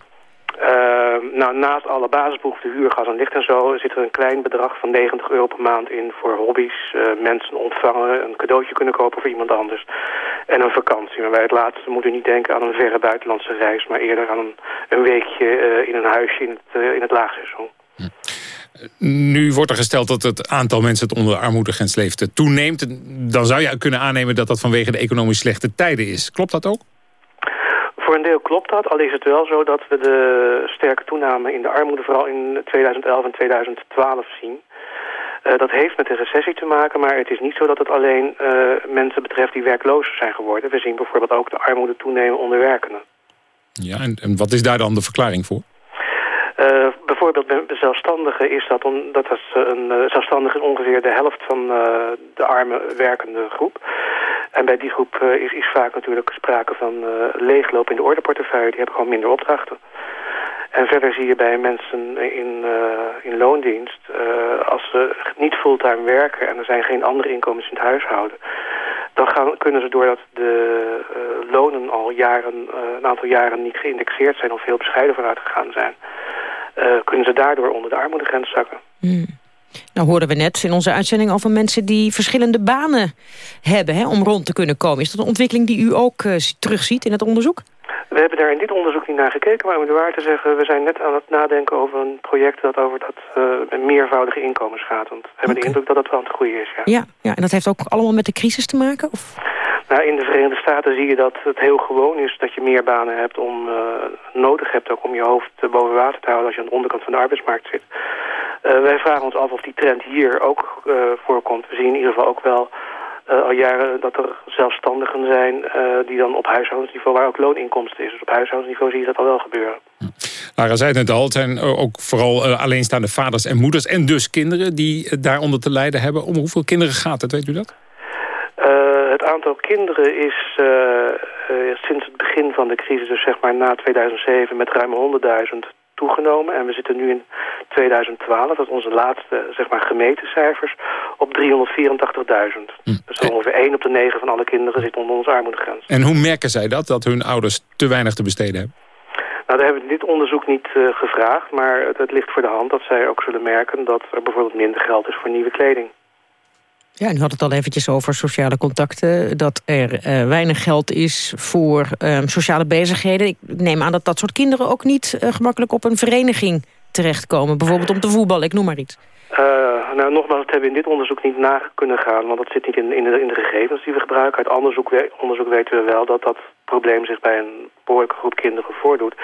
Eh, nou, naast alle basisbehoeften, huur, gas en licht en zo... zit er een klein bedrag van 90 euro per maand in voor hobby's. eh, mensen ontvangen, een cadeautje kunnen kopen voor iemand anders. En een vakantie. Maar bij het laatste moet u niet denken aan een verre buitenlandse reis... maar eerder aan een, een weekje eh, in een huisje in het, eh, in het laagseizoen. Nu wordt er gesteld dat het aantal mensen dat onder de armoedegrens leeft eh, toeneemt. Dan zou je kunnen aannemen dat dat vanwege de economisch slechte tijden is. Klopt dat ook? Voor een deel klopt dat, al is het wel zo dat we de sterke toename in de armoede vooral in 2011 en 2012 zien. Uh, dat heeft met de recessie te maken, maar het is niet zo dat het alleen uh, mensen betreft die werkloos zijn geworden. We zien bijvoorbeeld ook de armoede toenemen onder werkenden. Ja, en, en wat is daar dan de verklaring voor? Uh, bijvoorbeeld bij zelfstandigen is dat, on, dat is een uh, zelfstandige ongeveer de helft van de arme werkende groep. En bij die groep is, is vaak natuurlijk sprake van leegloop in de ordeportefeuille. Die hebben gewoon minder opdrachten. En verder zie je bij mensen in, in loondienst, als ze niet fulltime werken en er zijn geen andere inkomens in het huishouden, dan gaan, kunnen ze doordat de lonen al jaren, een aantal jaren niet geïndexeerd zijn of heel bescheiden vooruit gegaan zijn, kunnen ze daardoor onder de armoedegrens zakken. Hmm. Nou hoorden we net in onze uitzending over mensen die verschillende banen hebben hè, om rond te kunnen komen. Is dat een ontwikkeling die u ook terugziet in het onderzoek? We hebben daar in dit onderzoek niet naar gekeken, maar om de waar te zeggen, we zijn net aan het nadenken over een project dat over dat uh, meervoudige inkomens gaat. Want we hebben okay. de indruk dat dat wel aan het groeien is. Ja. Ja, ja, en dat heeft ook allemaal met de crisis te maken? Of? Nou, in de Verenigde Staten zie je dat het heel gewoon is dat je meer banen hebt om, uh, nodig hebt ook om je hoofd boven water te houden als je aan de onderkant van de arbeidsmarkt zit. Uh, wij vragen ons af of die trend hier ook voorkomt. We zien in ieder geval ook wel al jaren dat er zelfstandigen zijn die dan op huishoudensniveau, waar ook looninkomsten is. Dus op huishoudensniveau zie je dat al wel gebeuren. Lara zei het net al, het zijn ook vooral alleenstaande vaders en moeders en dus kinderen die daaronder te lijden hebben. Om hoeveel kinderen gaat het, weet u dat? Het aantal kinderen is sinds het begin van de crisis, dus zeg maar na 2007, met ruim 100.000 toegenomen. En we zitten nu in 2012, dat onze laatste zeg maar, gemeten cijfers, op 384.000. Hm. Dus ongeveer 1 op de 9 van alle kinderen zit onder onze armoedegrens. En hoe merken zij dat, dat hun ouders te weinig te besteden hebben? Nou, daar hebben we dit onderzoek niet uh, gevraagd, maar het, het ligt voor de hand dat zij ook zullen merken dat er bijvoorbeeld minder geld is voor nieuwe kleding. Ja, u had het al eventjes over sociale contacten. Dat er uh, weinig geld is voor uh, sociale bezigheden. Ik neem aan dat dat soort kinderen ook niet uh, gemakkelijk op een vereniging terechtkomen. Bijvoorbeeld om te voetballen, ik noem maar iets. nou, nogmaals, dat hebben we in dit onderzoek niet na kunnen gaan. Want dat zit niet in, in, de, in de gegevens die we gebruiken. Uit onderzoek, onderzoek weten we wel dat dat probleem zich bij een behoorlijke groep kinderen voordoet.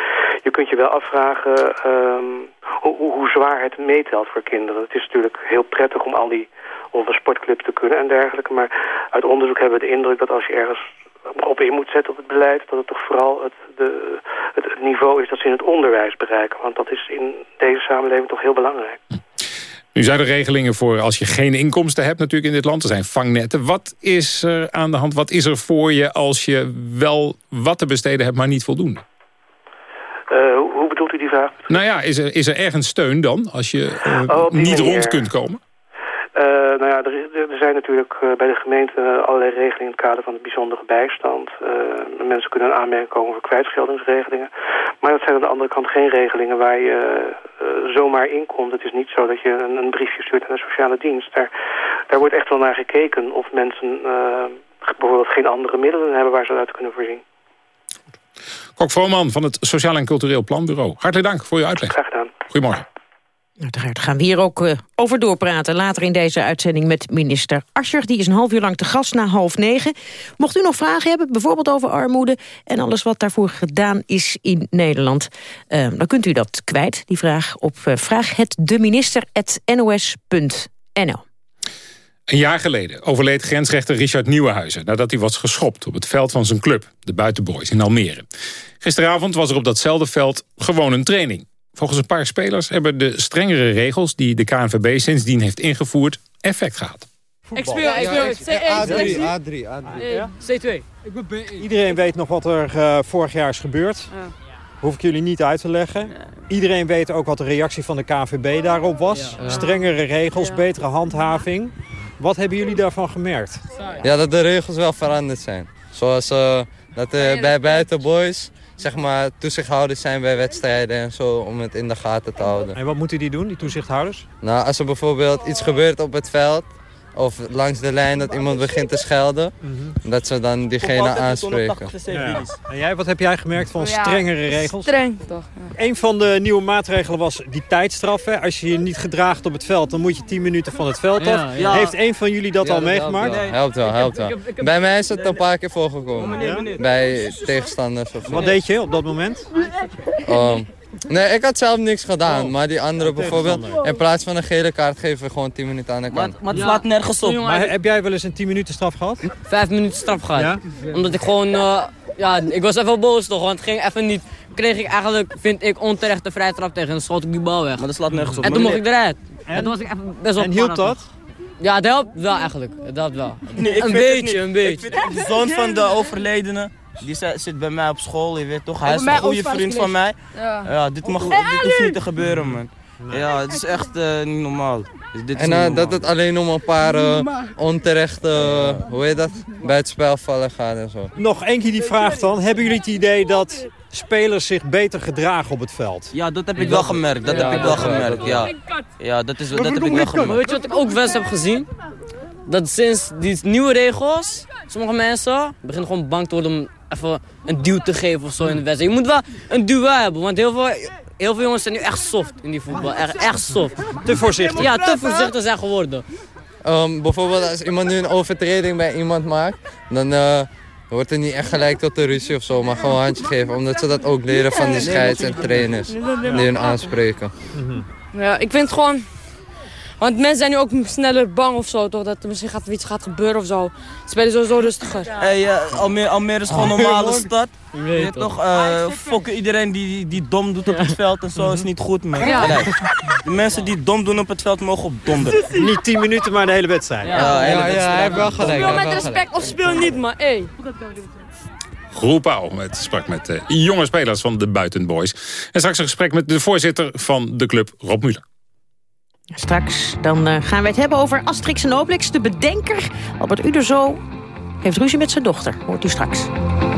Je kunt je wel afvragen um, hoe, hoe zwaar het meetelt voor kinderen. Het is natuurlijk heel prettig om al die of een sportclub te kunnen en dergelijke. Maar uit onderzoek hebben we de indruk dat als je ergens op in moet zetten op het beleid... dat het toch vooral het, de, het, het niveau is dat ze in het onderwijs bereiken. Want dat is in deze samenleving toch heel belangrijk. Nu zijn er regelingen voor als je geen inkomsten hebt natuurlijk in dit land. Er zijn vangnetten. Wat is er aan de hand? Wat is er voor je als je wel wat te besteden hebt, maar niet voldoende? Uh, hoe, hoe bedoelt u die vraag? Nou ja, is er, is er ergens steun dan als je uh, oh, niet manier. rond kunt komen? Uh, nou ja, er, er zijn natuurlijk uh, bij de gemeente allerlei regelingen in het kader van de bijzondere bijstand. Uh, mensen kunnen een aanmerking komen voor kwijtscheldingsregelingen. Maar dat zijn aan de andere kant geen regelingen waar je zomaar in komt. Het is niet zo dat je een, een briefje stuurt aan de sociale dienst. Daar, daar wordt echt wel naar gekeken of mensen bijvoorbeeld geen andere middelen hebben waar ze uit kunnen voorzien. Kok Vrooman van het Sociaal en Cultureel Planbureau. Hartelijk dank voor uw uitleg. Graag gedaan. Goedemorgen. Uiteraard gaan we hier ook uh, over doorpraten. Later in deze uitzending met minister Ascher. Die is een half uur lang te gast na half negen. Mocht u nog vragen hebben, bijvoorbeeld over armoede... en alles wat daarvoor gedaan is in Nederland... Uh, dan kunt u dat kwijt, die vraag, op uh, vraaghetdeminister.nos.nl. Een jaar geleden overleed grensrechter Richard Nieuwenhuizen... nadat hij was geschopt op het veld van zijn club, de Buitenboys in Almere. Gisteravond was er op datzelfde veld gewoon een training. Volgens een paar spelers hebben de strengere regels... die de KNVB sindsdien heeft ingevoerd, effect gehad. Ik speel, ik speel A3, A3, A3. C2. Iedereen weet nog wat er uh, vorig jaar is gebeurd. Ja. Hoef ik jullie niet uit te leggen. Iedereen weet ook wat de reactie van de KNVB daarop was. Ja. Strengere regels, betere handhaving. Wat hebben jullie daarvan gemerkt? Ja, dat de regels wel veranderd zijn. Zoals uh, dat uh, bij buitenboys zeg maar, toezichthouders zijn bij wedstrijden en zo om het in de gaten te houden. En wat moeten die doen, die toezichthouders? Nou, als er bijvoorbeeld iets gebeurt op het veld of langs de lijn dat iemand begint te schelden, -hmm. dat ze dan diegene aanspreken. Ja. En jij, wat heb jij gemerkt van strengere regels? Streng toch. Ja. Een van de nieuwe maatregelen was die tijdstraf. Hè? Als je je niet gedraagt op het veld, dan moet je 10 minuten van het veld af. Ja, Heeft een van jullie dat al meegemaakt? Helpt wel, helpt wel. Helpt wel. Bij mij is het een paar keer voorgekomen. Bij tegenstanders of Wat deed je op dat moment? Um, Nee, ik had zelf niks gedaan. Oh. Maar die andere bijvoorbeeld, in plaats van een gele kaart geven we gewoon 10 minuten aan de kant. Maar het slaat nergens op. Maar heb jij wel eens een 10 minuten straf gehad? Vijf minuten straf gehad. Ja? Omdat ik gewoon, eh, ja, ik was even boos toch, want het ging even niet. Kreeg ik eigenlijk, vind ik, onterecht de vrije trap tegen en dan schoot ik die bal weg. Maar dat slaat nergens op. En toen mocht ik eruit. En, toen was ik even best wel En hielp dat? Ja, dat helpt wel eigenlijk. Dat helpt wel. Nee, ik een vind het beetje, niet. een beetje. Ik vind de zoon van de overledene, die zi- zit bij mij op school, je weet toch. Hij is een goede vriend van mij. Ja. Ja, dit, mag, dit hoeft niet te gebeuren, man. Ja, het is echt eh, niet normaal. Dus dit is En eh, normaal. dat het alleen om een paar eh, onterechte, hoe heet dat, bij het spel vallen gaat en zo. Nog één keer die vraag dan. Hebben jullie het idee dat spelers zich beter gedragen op het veld? Ja, dat heb ik wel gemerkt. Dat Ja, heb ik wel gemerkt, ja. Ja, dat, is, dat heb ik wel Maar gemerkt. weet je wat ik ook best heb gezien? Dat sinds die nieuwe regels, sommige mensen beginnen gewoon bang te worden om even een duw te geven of zo in de wedstrijd. Je moet wel een duel hebben, want heel veel, heel veel jongens zijn nu echt soft in die voetbal. Echt, echt soft. Te voorzichtig? Ja, te voorzichtig zijn geworden. Ehm, bijvoorbeeld als iemand nu een overtreding bij iemand maakt, dan eh, wordt er niet echt gelijk tot een ruzie of zo, maar gewoon een handje geven. Omdat ze dat ook leren van die scheids en trainers die hun aanspreken. Ja, ik vind het gewoon... Want mensen zijn nu ook sneller bang of zo, toch? Dat er misschien gaat, iets gaat gebeuren of zo. Ze spelen sowieso rustiger. Hey, eh, Almere, Almere is gewoon een normale stad. Je weet weet toch. eh fokken iedereen die, die, die dom doet op het veld en zo is niet goed, man. Ja. Nee. De mensen die dom doen op het veld mogen op donderen. Niet 10 minuten, maar de hele wedstrijd. Ja, hele wedstrijd. hij heeft wel gelijk. Speel met respect of speel niet, maar hé. Groepau met sprak met eh, jonge spelers van de Buitenboys. En straks een gesprek met de voorzitter van de club, Rob Muller. Straks dan eh, gaan we het hebben over Asterix en Obelix. De bedenker, Albert Uderzo, heeft ruzie met zijn dochter. Hoort u straks.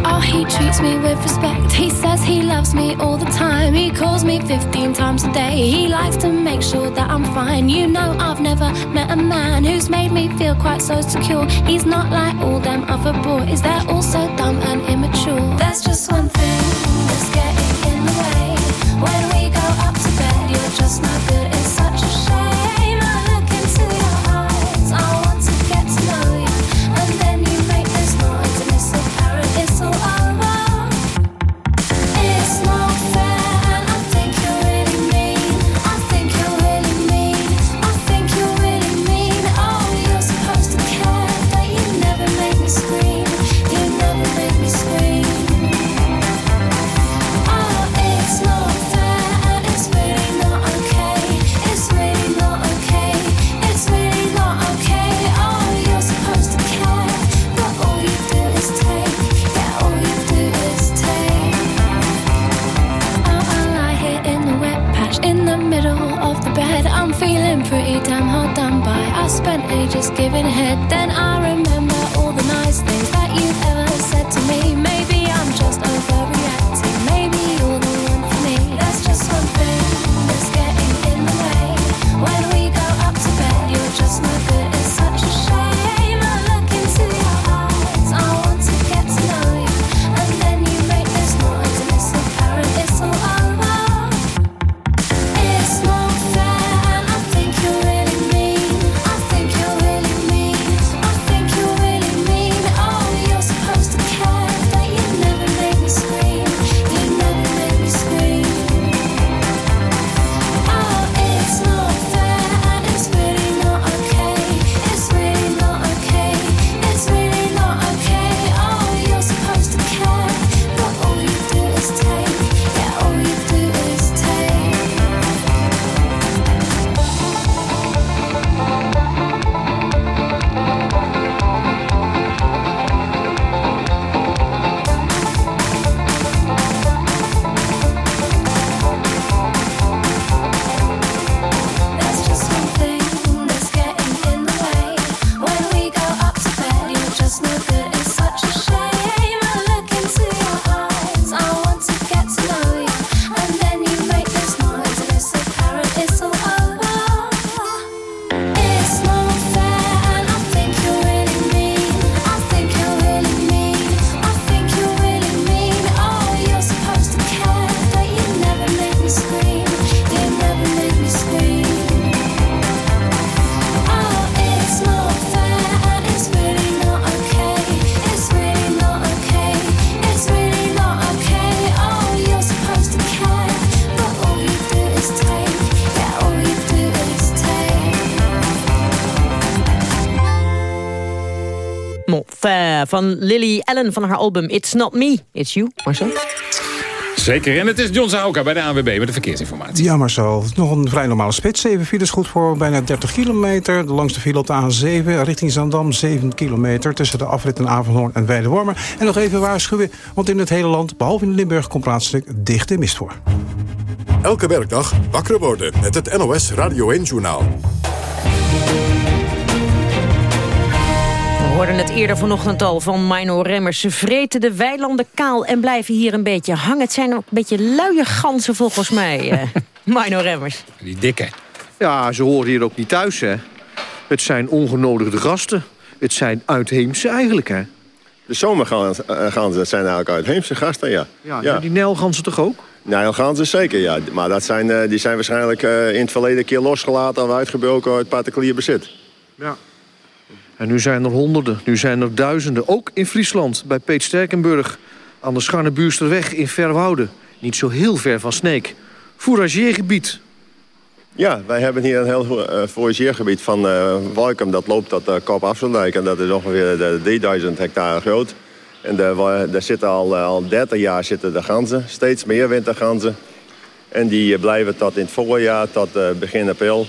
Oh, he treats me with respect. He says he loves me all the time. He calls me 15 times a day. He likes to make sure that I'm fine. You know, I've never met a man who's made me feel quite so secure. He's not like all them other boys, they're all so dumb and immature. There's just one thing ages giving head, then I remember van Lily Allen van haar album It's Not Me, It's You. Marcel? Zeker. En het is John Zauka bij de ANWB met de verkeersinformatie. Ja, Marcel. Nog een vrij normale spits. 7 files goed voor bijna 30 kilometer. De langste file op de A7 richting Zandam. 7 kilometer tussen de afritten Avanhoorn en Weidewormer. En nog even waarschuwen, want in het hele land, behalve in Limburg, komt plaatselijk dichte mist voor. Elke werkdag wakker worden met het NOS Radio 1-journaal. Hoorden het eerder vanochtend al van Mino Remmers. Ze vreten de weilanden kaal en blijven hier een beetje hangen. Het zijn ook een beetje luie ganzen volgens mij, eh Mino Remmers. Die dikke. Ja, ze horen hier ook niet thuis, hè. Het zijn ongenodigde gasten. Het zijn uitheemse eigenlijk, hè. De zomerganzen dat zijn eigenlijk uitheemse gasten, ja. Ja, ja. die Nijlganzen toch ook? Nijlganzen zeker, ja. Maar dat zijn, eh, die zijn waarschijnlijk eh, in het verleden een keer losgelaten... en uitgebroken uit particulier bezit. Ja. En nu zijn er honderden, nu zijn er duizenden. Ook in Friesland, bij Peet Sterkenburg. Aan de Scharnebuursterweg in Verwoude. Niet zo heel ver van Sneek. Fourageergebied. Ja, wij hebben hier een heel uh, van uh, Walkum. Dat loopt tot uh, Kop en dat is ongeveer de 3000 hectare groot. En daar, daar zitten al, al 30 jaar zitten de ganzen, steeds meer winterganzen. En die blijven tot in het voorjaar, tot begin april.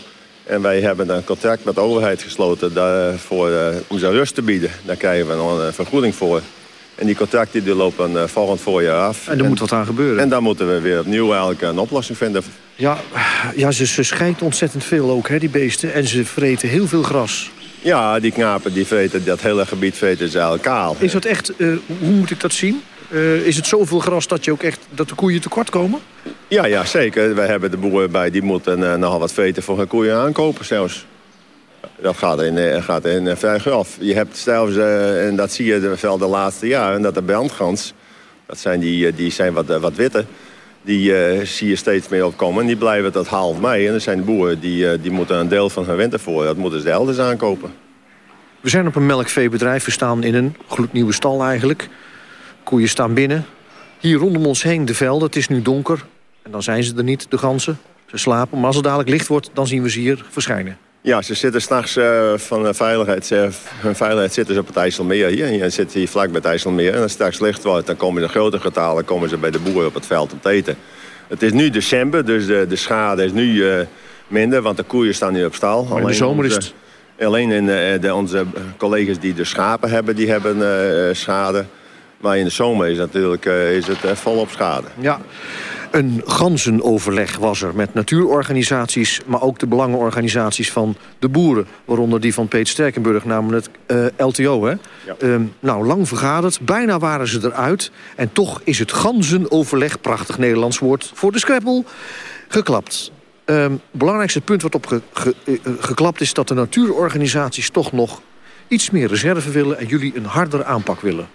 En wij hebben een contract met de overheid gesloten daar, voor, om ze rust te bieden. Daar krijgen we een vergoeding voor. En die contracten die lopen uh, volgend voorjaar af. En er moet wat aan gebeuren. En dan moeten we weer opnieuw eigenlijk een oplossing vinden. Ja, ja ze, ze schijnt ontzettend veel ook, hè, die beesten. En ze vreten heel veel gras. Ja, die knapen die vreten, dat hele gebied vreten ze kaal. Is dat echt, uh, hoe moet ik dat zien? Uh, is het zoveel gras dat, je ook echt, dat de koeien tekort komen? Ja, ja zeker. Wij hebben de boeren bij, die moeten uh, nogal wat vreten voor hun koeien aankopen zelfs. Dat gaat in, gaat in vrij graf. Je hebt zelfs, uh, en dat zie je wel de laatste jaren, dat de brandgans, dat zijn die, die zijn wat, wat witte, die uh, zie je steeds meer opkomen. En die blijven tot half mei. En er zijn boeren die, uh, die moeten een deel van hun wintervoor, dat moeten ze elders aankopen. We zijn op een melkveebedrijf, we staan in een gloednieuwe stal eigenlijk. Koeien staan binnen. Hier rondom ons heen de velden, het is nu donker. En dan zijn ze er niet, de ganzen. Ze slapen, maar als het dadelijk licht wordt, dan zien we ze hier verschijnen. Ja, ze zitten s'nachts uh, van de veiligheid, uh, hun veiligheid zitten ze op het IJsselmeer hier. Je zit hier vlak bij het IJsselmeer. En als het straks licht wordt, dan komen de grote getalen komen ze bij de boeren op het veld om te eten. Het is nu december, dus de, de schade is nu uh, minder, want de koeien staan nu op stal. Maar in de zomer is het... Alleen in de, onze collega's die de schapen hebben, die hebben schade. Maar in de zomer is, natuurlijk, is het volop schade. Ja. Een ganzenoverleg was er met natuurorganisaties... maar ook de belangenorganisaties van de boeren. Waaronder die van Peet Sterkenburg, namelijk het uh, LTO. Hè? Ja. Um, nou, lang vergaderd, bijna waren ze eruit. En toch is het ganzenoverleg, prachtig Nederlands woord... voor de Scrabble, geklapt. Um, belangrijkste punt wat op ge, ge, uh, geklapt is... dat de natuurorganisaties toch nog iets meer reserve willen... en jullie een hardere aanpak willen.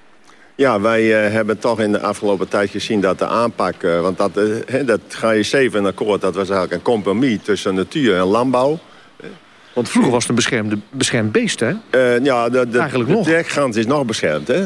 Ja, wij uh, hebben toch in de afgelopen tijd gezien dat de aanpak... Uh, want dat, uh, dat GJ7 akkoord, dat was eigenlijk een compromis tussen natuur en landbouw. Want vroeger was het een beschermde, beschermd beest, hè? ja, de, de, Eigenlijk de nog. trekgans is nog beschermd, hè?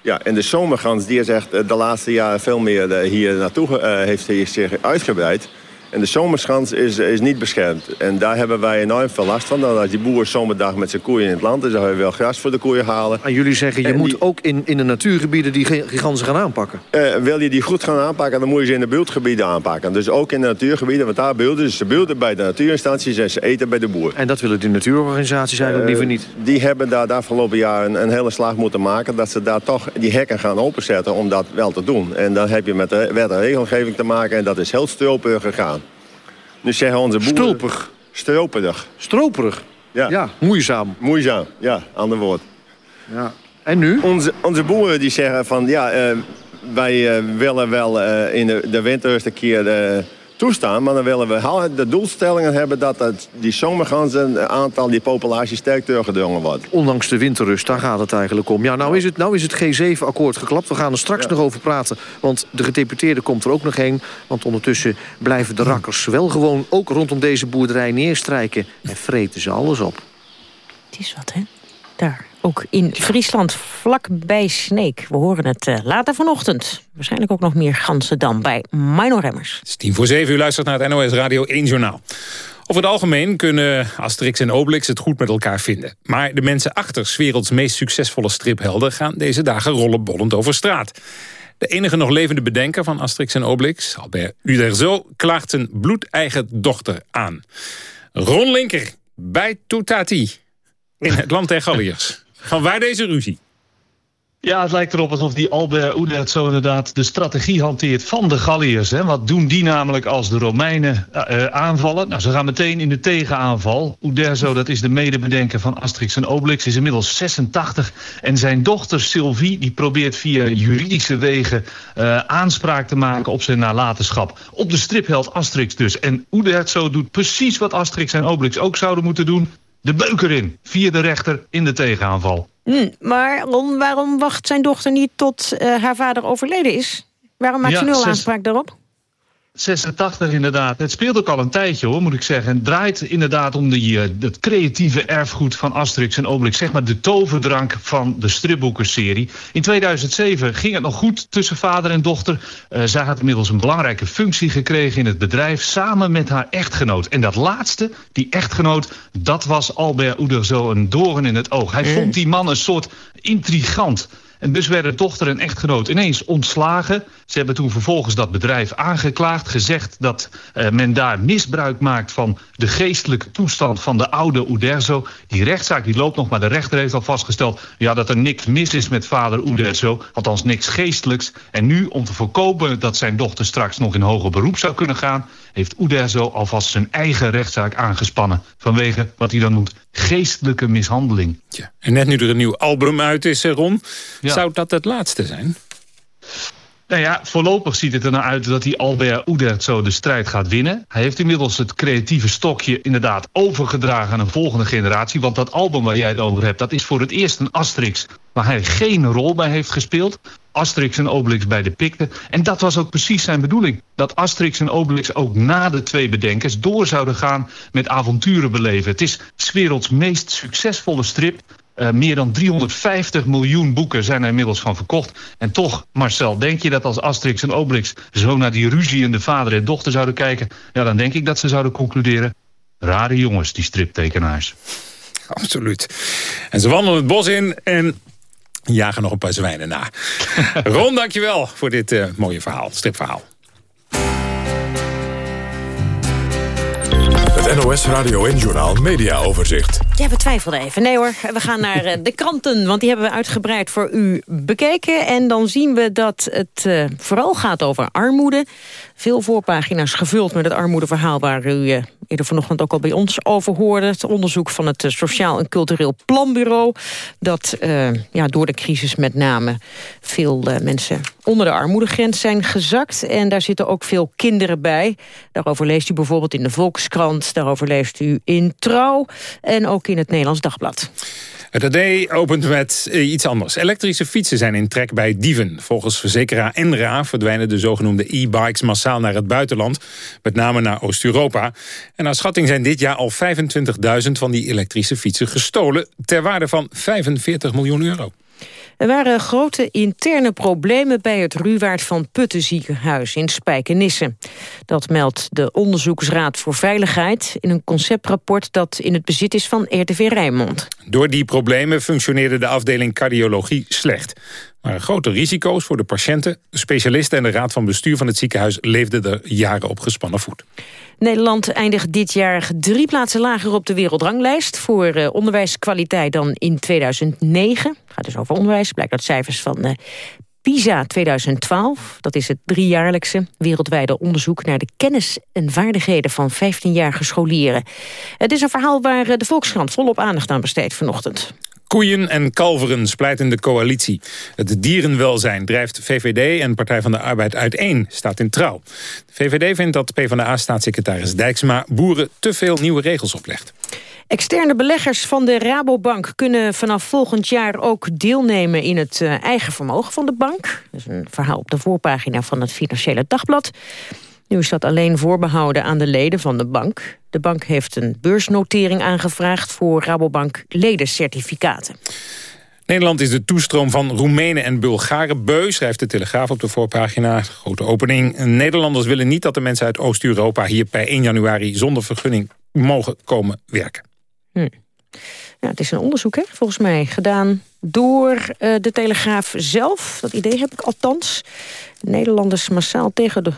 Ja, en de zomergans die is echt de laatste jaren veel meer hier naartoe heeft hij zich uitgebreid. En de zomerschans is, is niet beschermd. En daar hebben wij enorm veel last van. Dan als die boer zomerdag met zijn koeien in het land is... dan je wel gras voor de koeien halen. En jullie zeggen, je En moet die- ook in, in de natuurgebieden die gi- giganten gaan aanpakken. Eh, wil je die goed gaan aanpakken, dan moet je ze in de buurtgebieden aanpakken. Dus ook in de natuurgebieden, want daar beelden ze beelden bij de natuurinstanties en ze eten bij de boer. En dat willen die natuurorganisaties eigenlijk liever niet. Die hebben daar de afgelopen jaar een, een hele slag moeten maken... dat ze daar toch die hekken gaan openzetten om dat wel te doen. En dan heb je met de wet en regelgeving te maken en dat is heel stroperig gegaan. Nu zeggen onze boeren... Stulpig. Stroperig. Stroperig? Ja. Ja, moeizaam. Moeizaam, ja, ander woord. Ja. En nu? Onze, onze boeren die zeggen van ja, eh, wij eh, willen wel eh, in de, de winter een keer toestaan, maar dan willen we de doelstellingen hebben dat het, die zomerganzen aantal, die populatie sterk teruggedrongen wordt. Ondanks de winterrust, daar gaat het eigenlijk om. Ja, nou is het, nou is het G7-akkoord geklapt. We gaan er straks nog over praten. Want de gedeputeerde komt er ook nog heen. Want ondertussen blijven de rakkers wel gewoon... ook rondom deze boerderij neerstrijken. En vreten ze alles op. Het is wat, hè? Daar, ook in Friesland, vlakbij Sneek. We horen het eh, later vanochtend. Waarschijnlijk ook nog meer ganzen dan bij Mino Remmers. Het is tien voor zeven, u luistert naar het NOS Radio 1 Journaal. Over het algemeen kunnen Asterix en Obelix het goed met elkaar vinden. Maar de mensen achter 's werelds meest succesvolle striphelden... gaan deze dagen rollenbollend over straat. De enige nog levende bedenker van Asterix en Obelix, Albert Uderzo... klaagt zijn bloedeigen dochter aan. Ron Linker, bij Toutati, in het land der Galliërs. Van waar deze ruzie? Ja, het lijkt erop alsof die Albert Oedert zo inderdaad de strategie hanteert van de Galliërs. Hè. Wat doen die namelijk als de Romeinen eh, aanvallen? Nou, ze gaan meteen in de tegenaanval. Uderzo, dat is de medebedenker van Asterix en Obelix, is inmiddels 86. En zijn dochter Sylvie, die probeert via juridische wegen eh, aanspraak te maken op zijn nalatenschap. Op de stripheld Asterix dus. En Uderzo doet precies wat Asterix en Obelix ook zouden moeten doen. De beuker in, via de rechter in de tegenaanval. Hm, maar Ron, waarom wacht zijn dochter niet tot eh, haar vader overleden is? Waarom maakt Ja, ze nul aanspraak daarop? 86 inderdaad. Het speelt ook al een tijdje hoor, moet ik zeggen. Het draait inderdaad om die, eh, het creatieve erfgoed van Asterix en Obelix. Zeg maar de toverdrank van de stripboekenserie. In 2007 ging het nog goed tussen vader en dochter. Eh, zij had inmiddels een belangrijke functie gekregen in het bedrijf... samen met haar echtgenoot. En dat laatste, die echtgenoot, dat was Albert Uderzo een doorn in het oog. Hij vond die man een soort intrigant... En dus werden dochter en echtgenoot ineens ontslagen. Ze hebben toen vervolgens dat bedrijf aangeklaagd. Gezegd dat eh, men daar misbruik maakt van de geestelijke toestand van de oude Uderzo. Die rechtszaak die loopt nog, maar de rechter heeft al vastgesteld... Ja, dat er niks mis is met vader Uderzo. Althans niks geestelijks. En nu, om te voorkomen dat zijn dochter straks nog in hoger beroep zou kunnen gaan... heeft Uderzo alvast zijn eigen rechtszaak aangespannen. Vanwege wat hij dan noemt geestelijke mishandeling. En net nu er een nieuw album uit is, Ron... zou dat het laatste zijn? Nou ja, voorlopig ziet het er nou uit dat die Albert Oedert zo de strijd gaat winnen. Hij heeft inmiddels het creatieve stokje inderdaad overgedragen aan een volgende generatie. Want dat album waar jij het over hebt, dat is voor het eerst een Asterix... waar hij geen rol bij heeft gespeeld. Asterix en Obelix bij de Picten. En dat was ook precies zijn bedoeling. Dat Asterix en Obelix ook na de twee bedenkers door zouden gaan met avonturen beleven. Het is 's werelds meest succesvolle strip. Eh, meer dan 350 miljoen boeken zijn er inmiddels van verkocht. En toch, Marcel, denk je dat als Asterix en Obelix... zo naar die ruziende vader en dochter zouden kijken... ja, dan denk ik dat ze zouden concluderen... rare jongens, die striptekenaars. Absoluut. En ze wandelen het bos in en jagen nog een paar zwijnen na. Ron, dankjewel voor dit eh, mooie verhaal, stripverhaal. NOS Radio en Journaal Media Overzicht. Ja, we twijfelden even. Nee hoor, we gaan naar eh, de kranten, want die hebben we uitgebreid voor u bekeken. En dan zien we dat het eh, vooral gaat over armoede. Veel voorpagina's gevuld met het armoedeverhaal... waar u eh, eerder vanochtend ook al bij ons over hoorde. Het onderzoek van het Sociaal en Cultureel Planbureau... dat ja, door de crisis met name veel mensen onder de armoedegrens zijn gezakt. En daar zitten ook veel kinderen bij. Daarover leest u bijvoorbeeld in de Volkskrant. Daarover leest u in Trouw en ook in het Nederlands Dagblad. Het AD opent met eh, iets anders. Elektrische fietsen zijn in trek bij dieven. Volgens verzekeraar Enra verdwijnen de zogenoemde e-bikes massaal naar het buitenland. Met name naar Oost-Europa. En naar schatting zijn dit jaar al 25.000 van die elektrische fietsen gestolen... ter waarde van 45 miljoen euro. Er waren grote interne problemen bij het Ruwaard van Putten ziekenhuis in Spijkenisse. Dat meldt de Onderzoeksraad voor Veiligheid in een conceptrapport dat in het bezit is van RTV Rijnmond. Door die problemen functioneerde de afdeling cardiologie slecht. Maar grote risico's voor de patiënten, de specialisten en de raad van bestuur van het ziekenhuis leefden er jaren op gespannen voet. Nederland eindigt dit jaar drie plaatsen lager op de wereldranglijst... voor eh, onderwijskwaliteit dan in 2009. Het gaat dus over onderwijs, blijkt uit cijfers van eh, PISA 2012. Dat is het driejaarlijkse wereldwijde onderzoek... naar de kennis en vaardigheden van 15-jarige scholieren. Het is een verhaal waar eh, de Volkskrant volop aandacht aan besteedt vanochtend. Koeien en kalveren splijten de coalitie. Het dierenwelzijn drijft VVD en Partij van de Arbeid uiteen, staat in trouw. De VVD vindt dat PvdA-staatssecretaris Dijksma boeren te veel nieuwe regels oplegt. Externe beleggers van de Rabobank kunnen vanaf volgend jaar ook deelnemen in het eh, eigen vermogen van de bank. Dat is een verhaal op de voorpagina van het Financiële Dagblad. Nu is dat alleen voorbehouden aan de leden van de bank. De bank heeft een beursnotering aangevraagd voor Rabobank ledencertificaten. Nederland is de toestroom van Roemenen en Bulgaren beu, schrijft de Telegraaf op de voorpagina. Grote opening. Nederlanders willen niet dat de mensen uit Oost-Europa hier per 1 januari zonder vergunning mogen komen werken. Hm. Ja, het is een onderzoek, hè, volgens mij, gedaan door eh, de Telegraaf zelf. Dat idee heb ik althans. Nederlanders massaal tegen de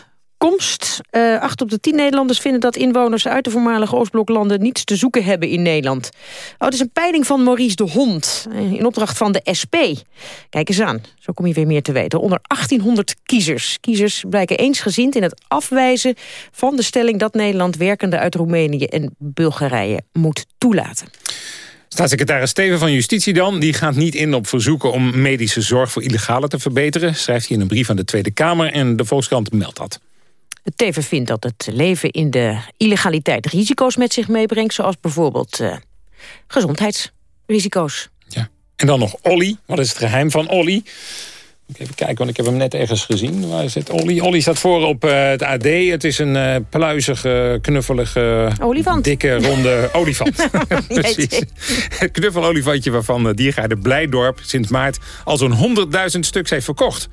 komst. Eh acht op de tien Nederlanders vinden dat inwoners uit de voormalige Oostbloklanden niets te zoeken hebben in Nederland. Oh, het is een peiling van Maurice de Hond, eh, in opdracht van de SP. Kijk eens aan, zo kom je weer meer te weten. Onder 1800 kiezers. Kiezers blijken eensgezind in het afwijzen van de stelling dat Nederland werkenden uit Roemenië en Bulgarije moet toelaten. Staatssecretaris Steven van Justitie dan, die gaat niet in op verzoeken om medische zorg voor illegalen te verbeteren, schrijft hij in een brief aan de Tweede Kamer en de Volkskrant meldt dat. Het Teven vindt dat het leven in de illegaliteit risico's met zich meebrengt... zoals bijvoorbeeld eh, gezondheidsrisico's. En dan nog Olly. Wat is het geheim van Olly? Even kijken, want ik heb hem net ergens gezien. Waar zit Olly? Olly staat voor op eh, het AD. Het is een eh, pluizige, knuffelige, Olifant. dikke, ronde olifant. Precies. Het knuffelolifantje waarvan uh, Diergaarde Blijdorp sinds maart al zo'n 100.000 stuks heeft verkocht.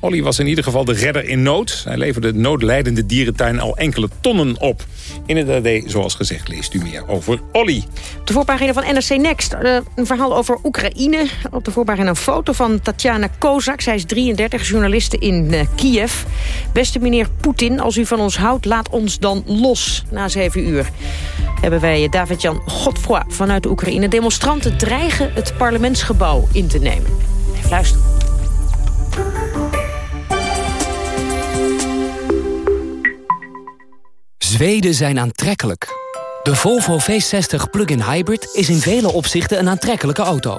Olly was in ieder geval de redder in nood. Hij leverde de noodlijdende dierentuin al enkele tonnen op. In het AD, zoals gezegd, leest u meer over Olly. Op de voorpagina van NRC Next eh, een verhaal over Oekraïne. Op de voorpagina een foto van Tatjana Kozak. Zij is 33, journaliste in eh, Kiev. Beste meneer Poetin, als u van ons houdt, laat ons dan los. Na zeven uur hebben wij David-Jan Godfroy vanuit de Oekraïne. Demonstranten dreigen het parlementsgebouw in te nemen. Even luisteren. Zweden zijn aantrekkelijk. De Volvo V60 Plug-in Hybrid is in vele opzichten een aantrekkelijke auto.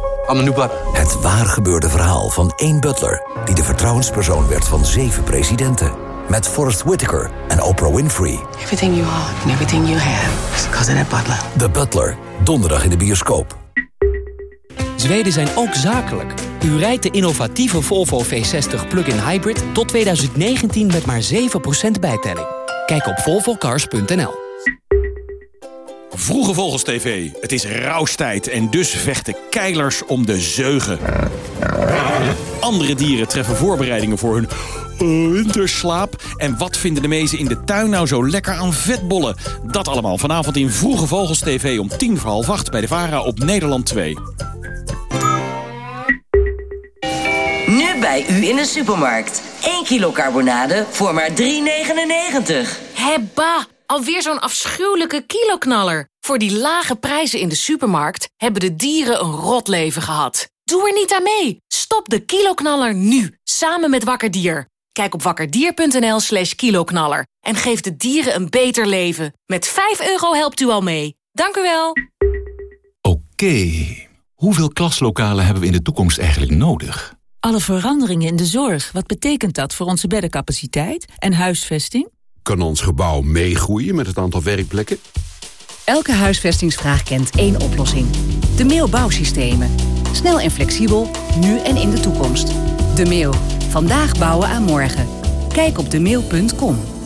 Het waar gebeurde verhaal van één butler... die de vertrouwenspersoon werd van zeven presidenten. Met Forrest Whitaker en Oprah Winfrey. Everything you are and everything you have is because of that butler. The Butler, donderdag in de bioscoop. Zweden zijn ook zakelijk. U rijdt de innovatieve Volvo V60 plug-in hybrid tot 2019 met maar 7% bijtelling. Kijk op volvocars.nl. Vroege Vogels TV. Het is rauwstijd en dus vechten keilers om de zeugen. Andere dieren treffen voorbereidingen voor hun eh, winterslaap. En wat vinden de mezen in de tuin nou zo lekker aan vetbollen? Dat allemaal vanavond in Vroege Vogels TV om tien voor half acht bij de VARA op Nederland 2. Nu bij u in de supermarkt. 1 kilo carbonade voor maar 3,99. Hebba, alweer zo'n afschuwelijke kiloknaller. Voor die lage prijzen in de supermarkt hebben de dieren een rot leven gehad. Doe er niet aan mee. Stop de kiloknaller nu, samen met Wakker Dier. Kijk op wakkerdier.nl slash kiloknaller en geef de dieren een beter leven. Met 5 euro helpt u al mee. Dank u wel. Oké, hoeveel klaslokalen hebben we in de toekomst eigenlijk nodig? Alle veranderingen in de zorg, wat betekent dat voor onze beddencapaciteit en huisvesting? Kan ons gebouw meegroeien met het aantal werkplekken? Elke huisvestingsvraag kent één oplossing. De Mail Bouwsystemen. Snel en flexibel, nu en in de toekomst. De Mail. Vandaag bouwen aan morgen. Kijk op demail.com.